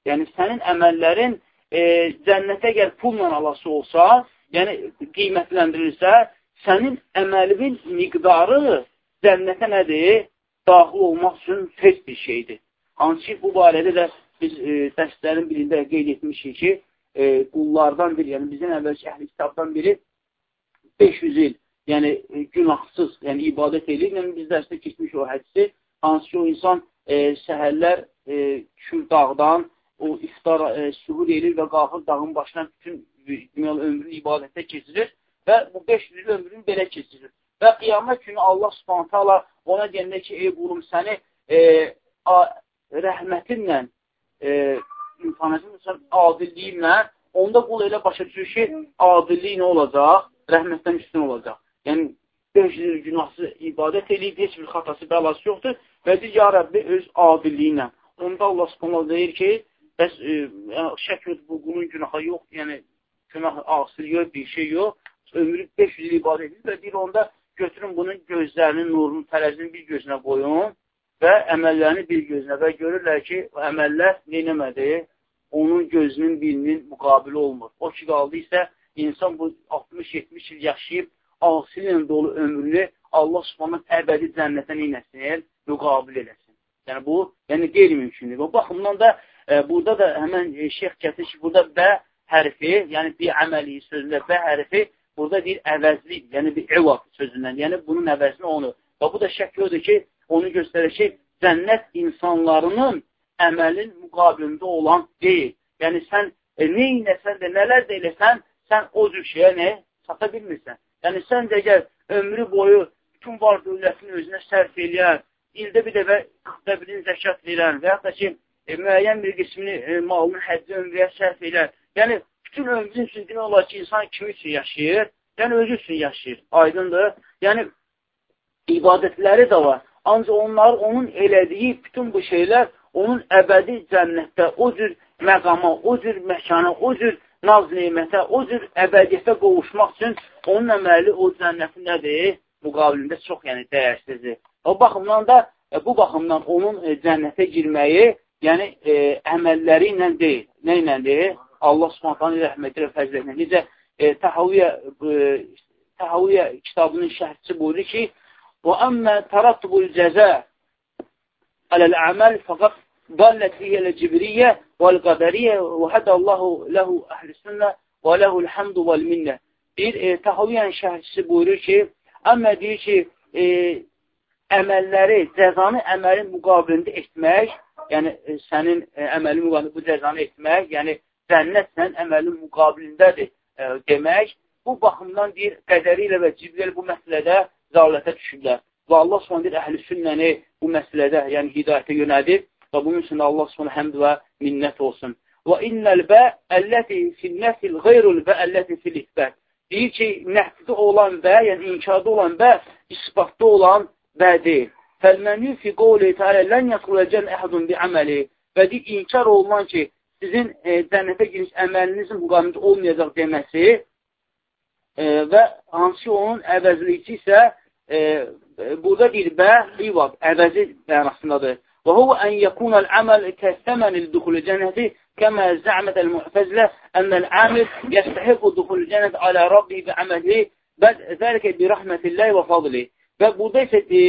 S1: Yəni, sənin əməllərin e, cənnətə gəl pulla alası olsa, yəni qiymətləndirilsə, sənin əməlinin miqdarı cənnətə nədir? Daxil olmaq üçün tez bir şeydir. Hansı ki, bu barədə də biz e, dərslərin birində qeyd etmişik ki, e, qullardan biri, yəni bizdən əvvəlki əhli kitabdan biri 500 il, yəni e, günahsız, yəni ibadət edir. Yəni biz dərsdə keçmiş o hədisi, hansı ki, o insan e, səhərlər e, Kür dağdan o iftar e, sühur edir və qalxır dağın başına bütün dünyalı ömrünü ibadətə keçirir və bu 500 il ömrünü belə keçirir. Və qiyamət günü Allah subhanətə Allah ona deyəndə ki, ey qulum səni e, a, rəhmətinlə e, imtihan etsin, adilliyinlə onda qul elə başa düşür ki, adilliyi nə olacaq? Rəhmətdən üstün olacaq. Yəni, 500 il günahsız ibadət edib, heç bir xatası, bəlası yoxdur və deyir, ya Rəbbi, öz adilliyi ilə. Onda Allah subhanətə deyir ki, Bəs e, yəni, şək yox, bu qulun günahı yox, yəni günah asıl yox, bir şey yox. Ömrü 500 il ibadət edir və deyir, onda götürün bunun gözlərinin nurunu, tərəzini bir gözünə qoyun və əməllərini bir gözünə və görürlər ki, o əməllər neynəmədi? Onun gözünün birinin müqabili olmur. O ki, qaldı isə insan bu 60-70 il yaşayıb, asıl dolu ömrünü Allah subhanət əbədi cənnətə neynəsin? Müqabil eləsin. Yəni bu, yəni qeyri-mümkündür. Və baxımdan da E, burada da həmən e, şeyx gətirir ki, burada bə hərfi, yəni bir əməli sözündə bə hərfi burada deyir əvəzli, yəni bir evad sözündən, yəni bunun əvəzini onu. Və bu da şək odur ki, onu göstərir ki, cənnət insanlarının əməlin müqabilində olan deyil. Yəni sən e, nə inəsən də, nələr də eləsən, sən o cür şeyə nə? Çata bilmirsən. Yəni sən də gəl, ömrü boyu bütün var dövlətini özünə sərf eləyən, ildə bir dəfə 40 birin zəkat verən və yaxud da ki, e, müəyyən bir qismini e, malını həccə ömrəyə sərf elər. Yəni, bütün ömrün üçün demək olar ki, insan kimi üçün yaşayır? Yəni, özü üçün yaşayır. Aydındır. Yəni, ibadətləri də var. Ancaq onlar, onun elədiyi bütün bu şeylər onun əbədi cənnətdə o cür məqama, o cür məkana, o cür naz neymətə, o cür əbədiyyətə qovuşmaq üçün onun əməli o cənnətin nədir? Müqabilində çox yəni dəyərsizdir. O baxımdan da, e, bu baxımdan onun e, cənnətə girməyi yəni e, əməlləri ilə deyil. Nə ilə deyil? Allah Subhanahu rəhməti ilə fəzlə ilə. Necə e, Təhaviyyə e, Təhaviyyə kitabının şərhçisi buyurur ki: "Və amma tarattubul cəza alal-əməl faqat dallat fihi al-cibriyyə vel-qadariyyə və hadallahu lehu əhlüs-sünnə və lehul hamdu vel-minnə." Bir e, Təhaviyyənin şərhçisi buyurur ki: "Amma deyir ki, e, əməlləri, cəzanı əməlin müqabilində etmək yəni e, sənin e, əməlin müqabilində bu cəzanı etmək, yəni cənnət sənin əməlin müqabilindədir e, demək, bu baxımdan deyir, qədəri ilə və cibriyel bu məsələdə zalətə düşürlər. Və Allah sonra deyir, əhl-i sünnəni bu məsələdə, yəni hidayətə yönədir və bunun üçün Allah sonra həmd və minnət olsun. Və innəl bə əlləti finnəsil qeyrul bə əlləti fil isbət. Deyir ki, nəfsdə olan bə, yəni inkarda olan bə, isbatda olan bə deyil. Fəlməni fi qovli teala lən yəxuləcən əhədun bi əməli və deyir, inkar olunan ki, sizin e, cənnətə giriş əməlinizin müqamında olmayacaq deməsi e, və hansı onun əvəzlici isə e, burada deyir, bə, ivad, əvəzi mənasındadır. Və huvə ən yəkunəl əməl kəstəmənil duxulü cənnəti kəmə zə'mət əl-muhfəzlə ənəl əmil yəstəhiqu duxulü cənnət alə Rabbi bi əməli bəl zəlikə bi rəhmətilləhi və fadli. Və burada isə e,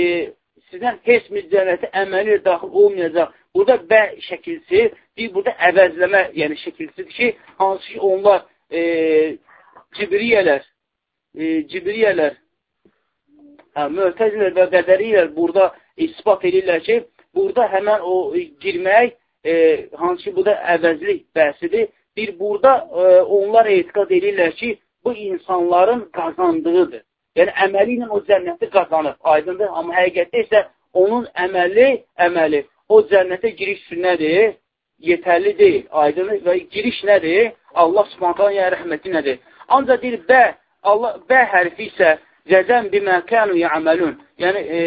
S1: sizdən heç bir cənnəti əməli daxil olmayacaq. Burada bə şəkilsi, bir burada əvəzləmə, yəni şəkilsidir ki, hansı ki onlar e, cibriyələr, e, cibriyələr, Hə, Möhtəzilər və qədərilər burada ispat edirlər ki, burada həmən o girmək, e, hansı ki, bu da əvəzlik bəhsidir. Bir, burada e, onlar etiqat edirlər ki, bu insanların qazandığıdır. Yəni, əməli ilə o cənnəti qazanır, aydındır. Amma həqiqətdə isə onun əməli, əməli o cənnətə giriş üçün nədir? Yetərli deyil, aydındır. Və giriş nədir? Allah subhanətən yəni rəhməti nədir? Ancaq deyir, bə, Allah, bə hərfi isə cəzən bimə kənu yəməlun. Yəni, e,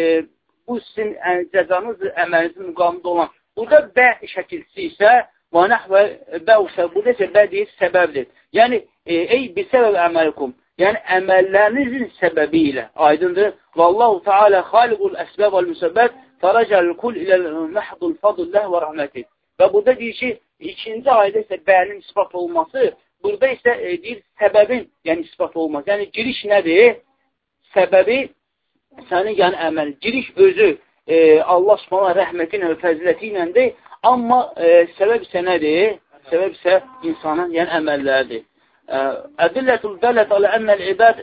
S1: bu sizin yəni, cəzanız əməlinizin müqamında olan. Burada bə şəkilçisi isə və nəhvə bə usə, burada isə bə deyir, səbəbdir. Yəni, e, ey bir səbəb əməlikum. Yəni, əməllərinizin səbəbi ilə, aydındır. Vallahu Teala xaliqul əsbəb və müsəbbət fərəcəl kul ilə məhdul fadulləh və rəhməti. Və burada deyir ki, ikinci ayda isə bənin ispat olması, burada isə e, deyir, səbəbin, yəni ispat olması. Yəni, giriş nədir? Səbəbi sənin yəni əməl. Giriş özü e, Allah subhanahu rəhməti ilə və fəziləti iləndir. Amma e, səbəb isə nədir? Səbəb isə insanın yəni əməlləridir. Ədillətul dələt alə ənəl ibad,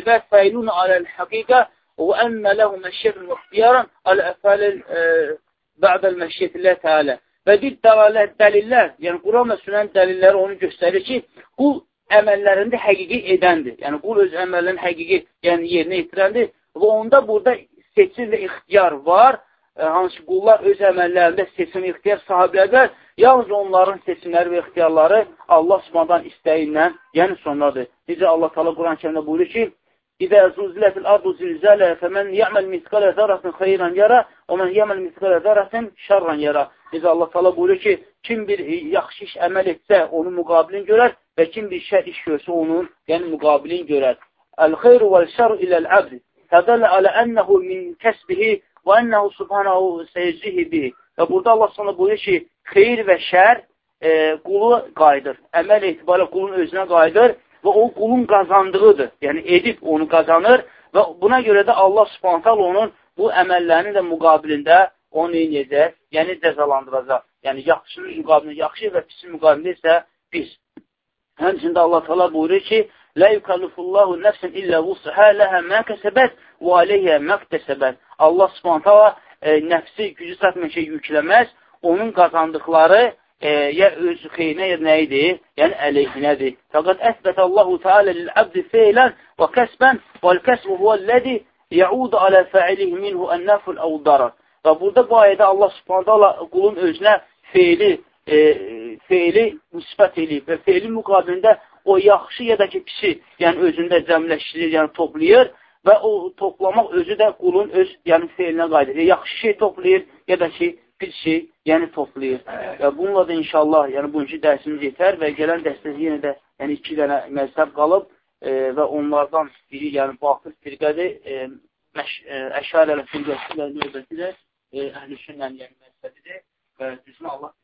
S1: ibad fəilun aləl həqiqə və ənə ləhum əşşəfin və ixtiyaran alə əfələ bə'dəl məşiyyətillə təalə. Və bir dəlalət, dəlillər, yəni Quran və sünən dəlilləri onu göstərir ki, bu əməllərində həqiqi edəndir. Yəni, qul öz əməllərini həqiqi yəni, yerinə yetirəndir və onda burada seçim və ixtiyar var, e, hansı qullar öz əməllərində seçim və ixtiyar sahiblərdir, yalnız onların seçimləri və ixtiyarları Allah subhandan istəyindən, yəni sonradır. Necə Allah tala Quran kəmdə buyurur ki, İzə zuzlətil ardu zilzələ fəmən yəməl miskalə zərəsin xeyran yara və mən yəməl miskalə zərəsin şərran yara. Necə Allah tala buyurur ki, kim bir yaxşı iş əməl etsə, onun müqabilini görər və kim bir şər iş görsə, onun yəni müqabilini görər. Əl-xeyru vəl-şəru iləl-əbd. Fədələ alə ənəhu min kəsbihi və ənəhu subhanahu seycihi bihi. Və burada Allah sana buyurur ki, xeyir və şər e, qulu qayıdır. Əməl etibarilə qulun özünə qayıdır və o qulun qazandığıdır. Yəni, edib onu qazanır və buna görə də Allah subhantal onun bu əməllərinin də müqabilində onu eləyəcək, yəni cəzalandıracaq. Yəni, yaxşının müqabilində yaxşı və pisin müqabilində isə pis. Həmçində Allah təala buyurur ki, Lə yukallifullahu nəfsən illə vusəhə ləhə mə kəsəbət və aleyhə məqtəsəbət. Allah subhanətələ e, nəfsi gücü çatmayan şey yükləməz, onun qazandıqları e, ya öz xeyrinə ya nə idi? Yəni əleyhinədir. Fəqət əsbət Allahu Teala lil-abdi feylən və kəsbən vəl-kəsbu huvəl-ləzi yəudu alə fəilihi minhu ən-nəful əv darar. Və burada bu ayədə Allah subhanətələ qulun özünə feyli, e, feyli müsbət eləyib və feyli müqabilində o yaxşı ya da ki, pisi, yəni özündə cəmləşdirir, yəni toplayır və o toplamaq özü də qulun öz yəni feilinə qayıdır. Ya yaxşı şey toplayır ya da ki, pis şey yəni toplayır. Və bununla da inşallah yəni bugünkü dərsimiz yetər və gələn dərsdə yenə də yəni iki dənə məzhəb qalıb e, və onlardan biri yəni batıl firqədir, e, e əşarələ firqəsi ilə növbəti də e, əhlüsünlə yəni məzhəbidir və düzmə Allah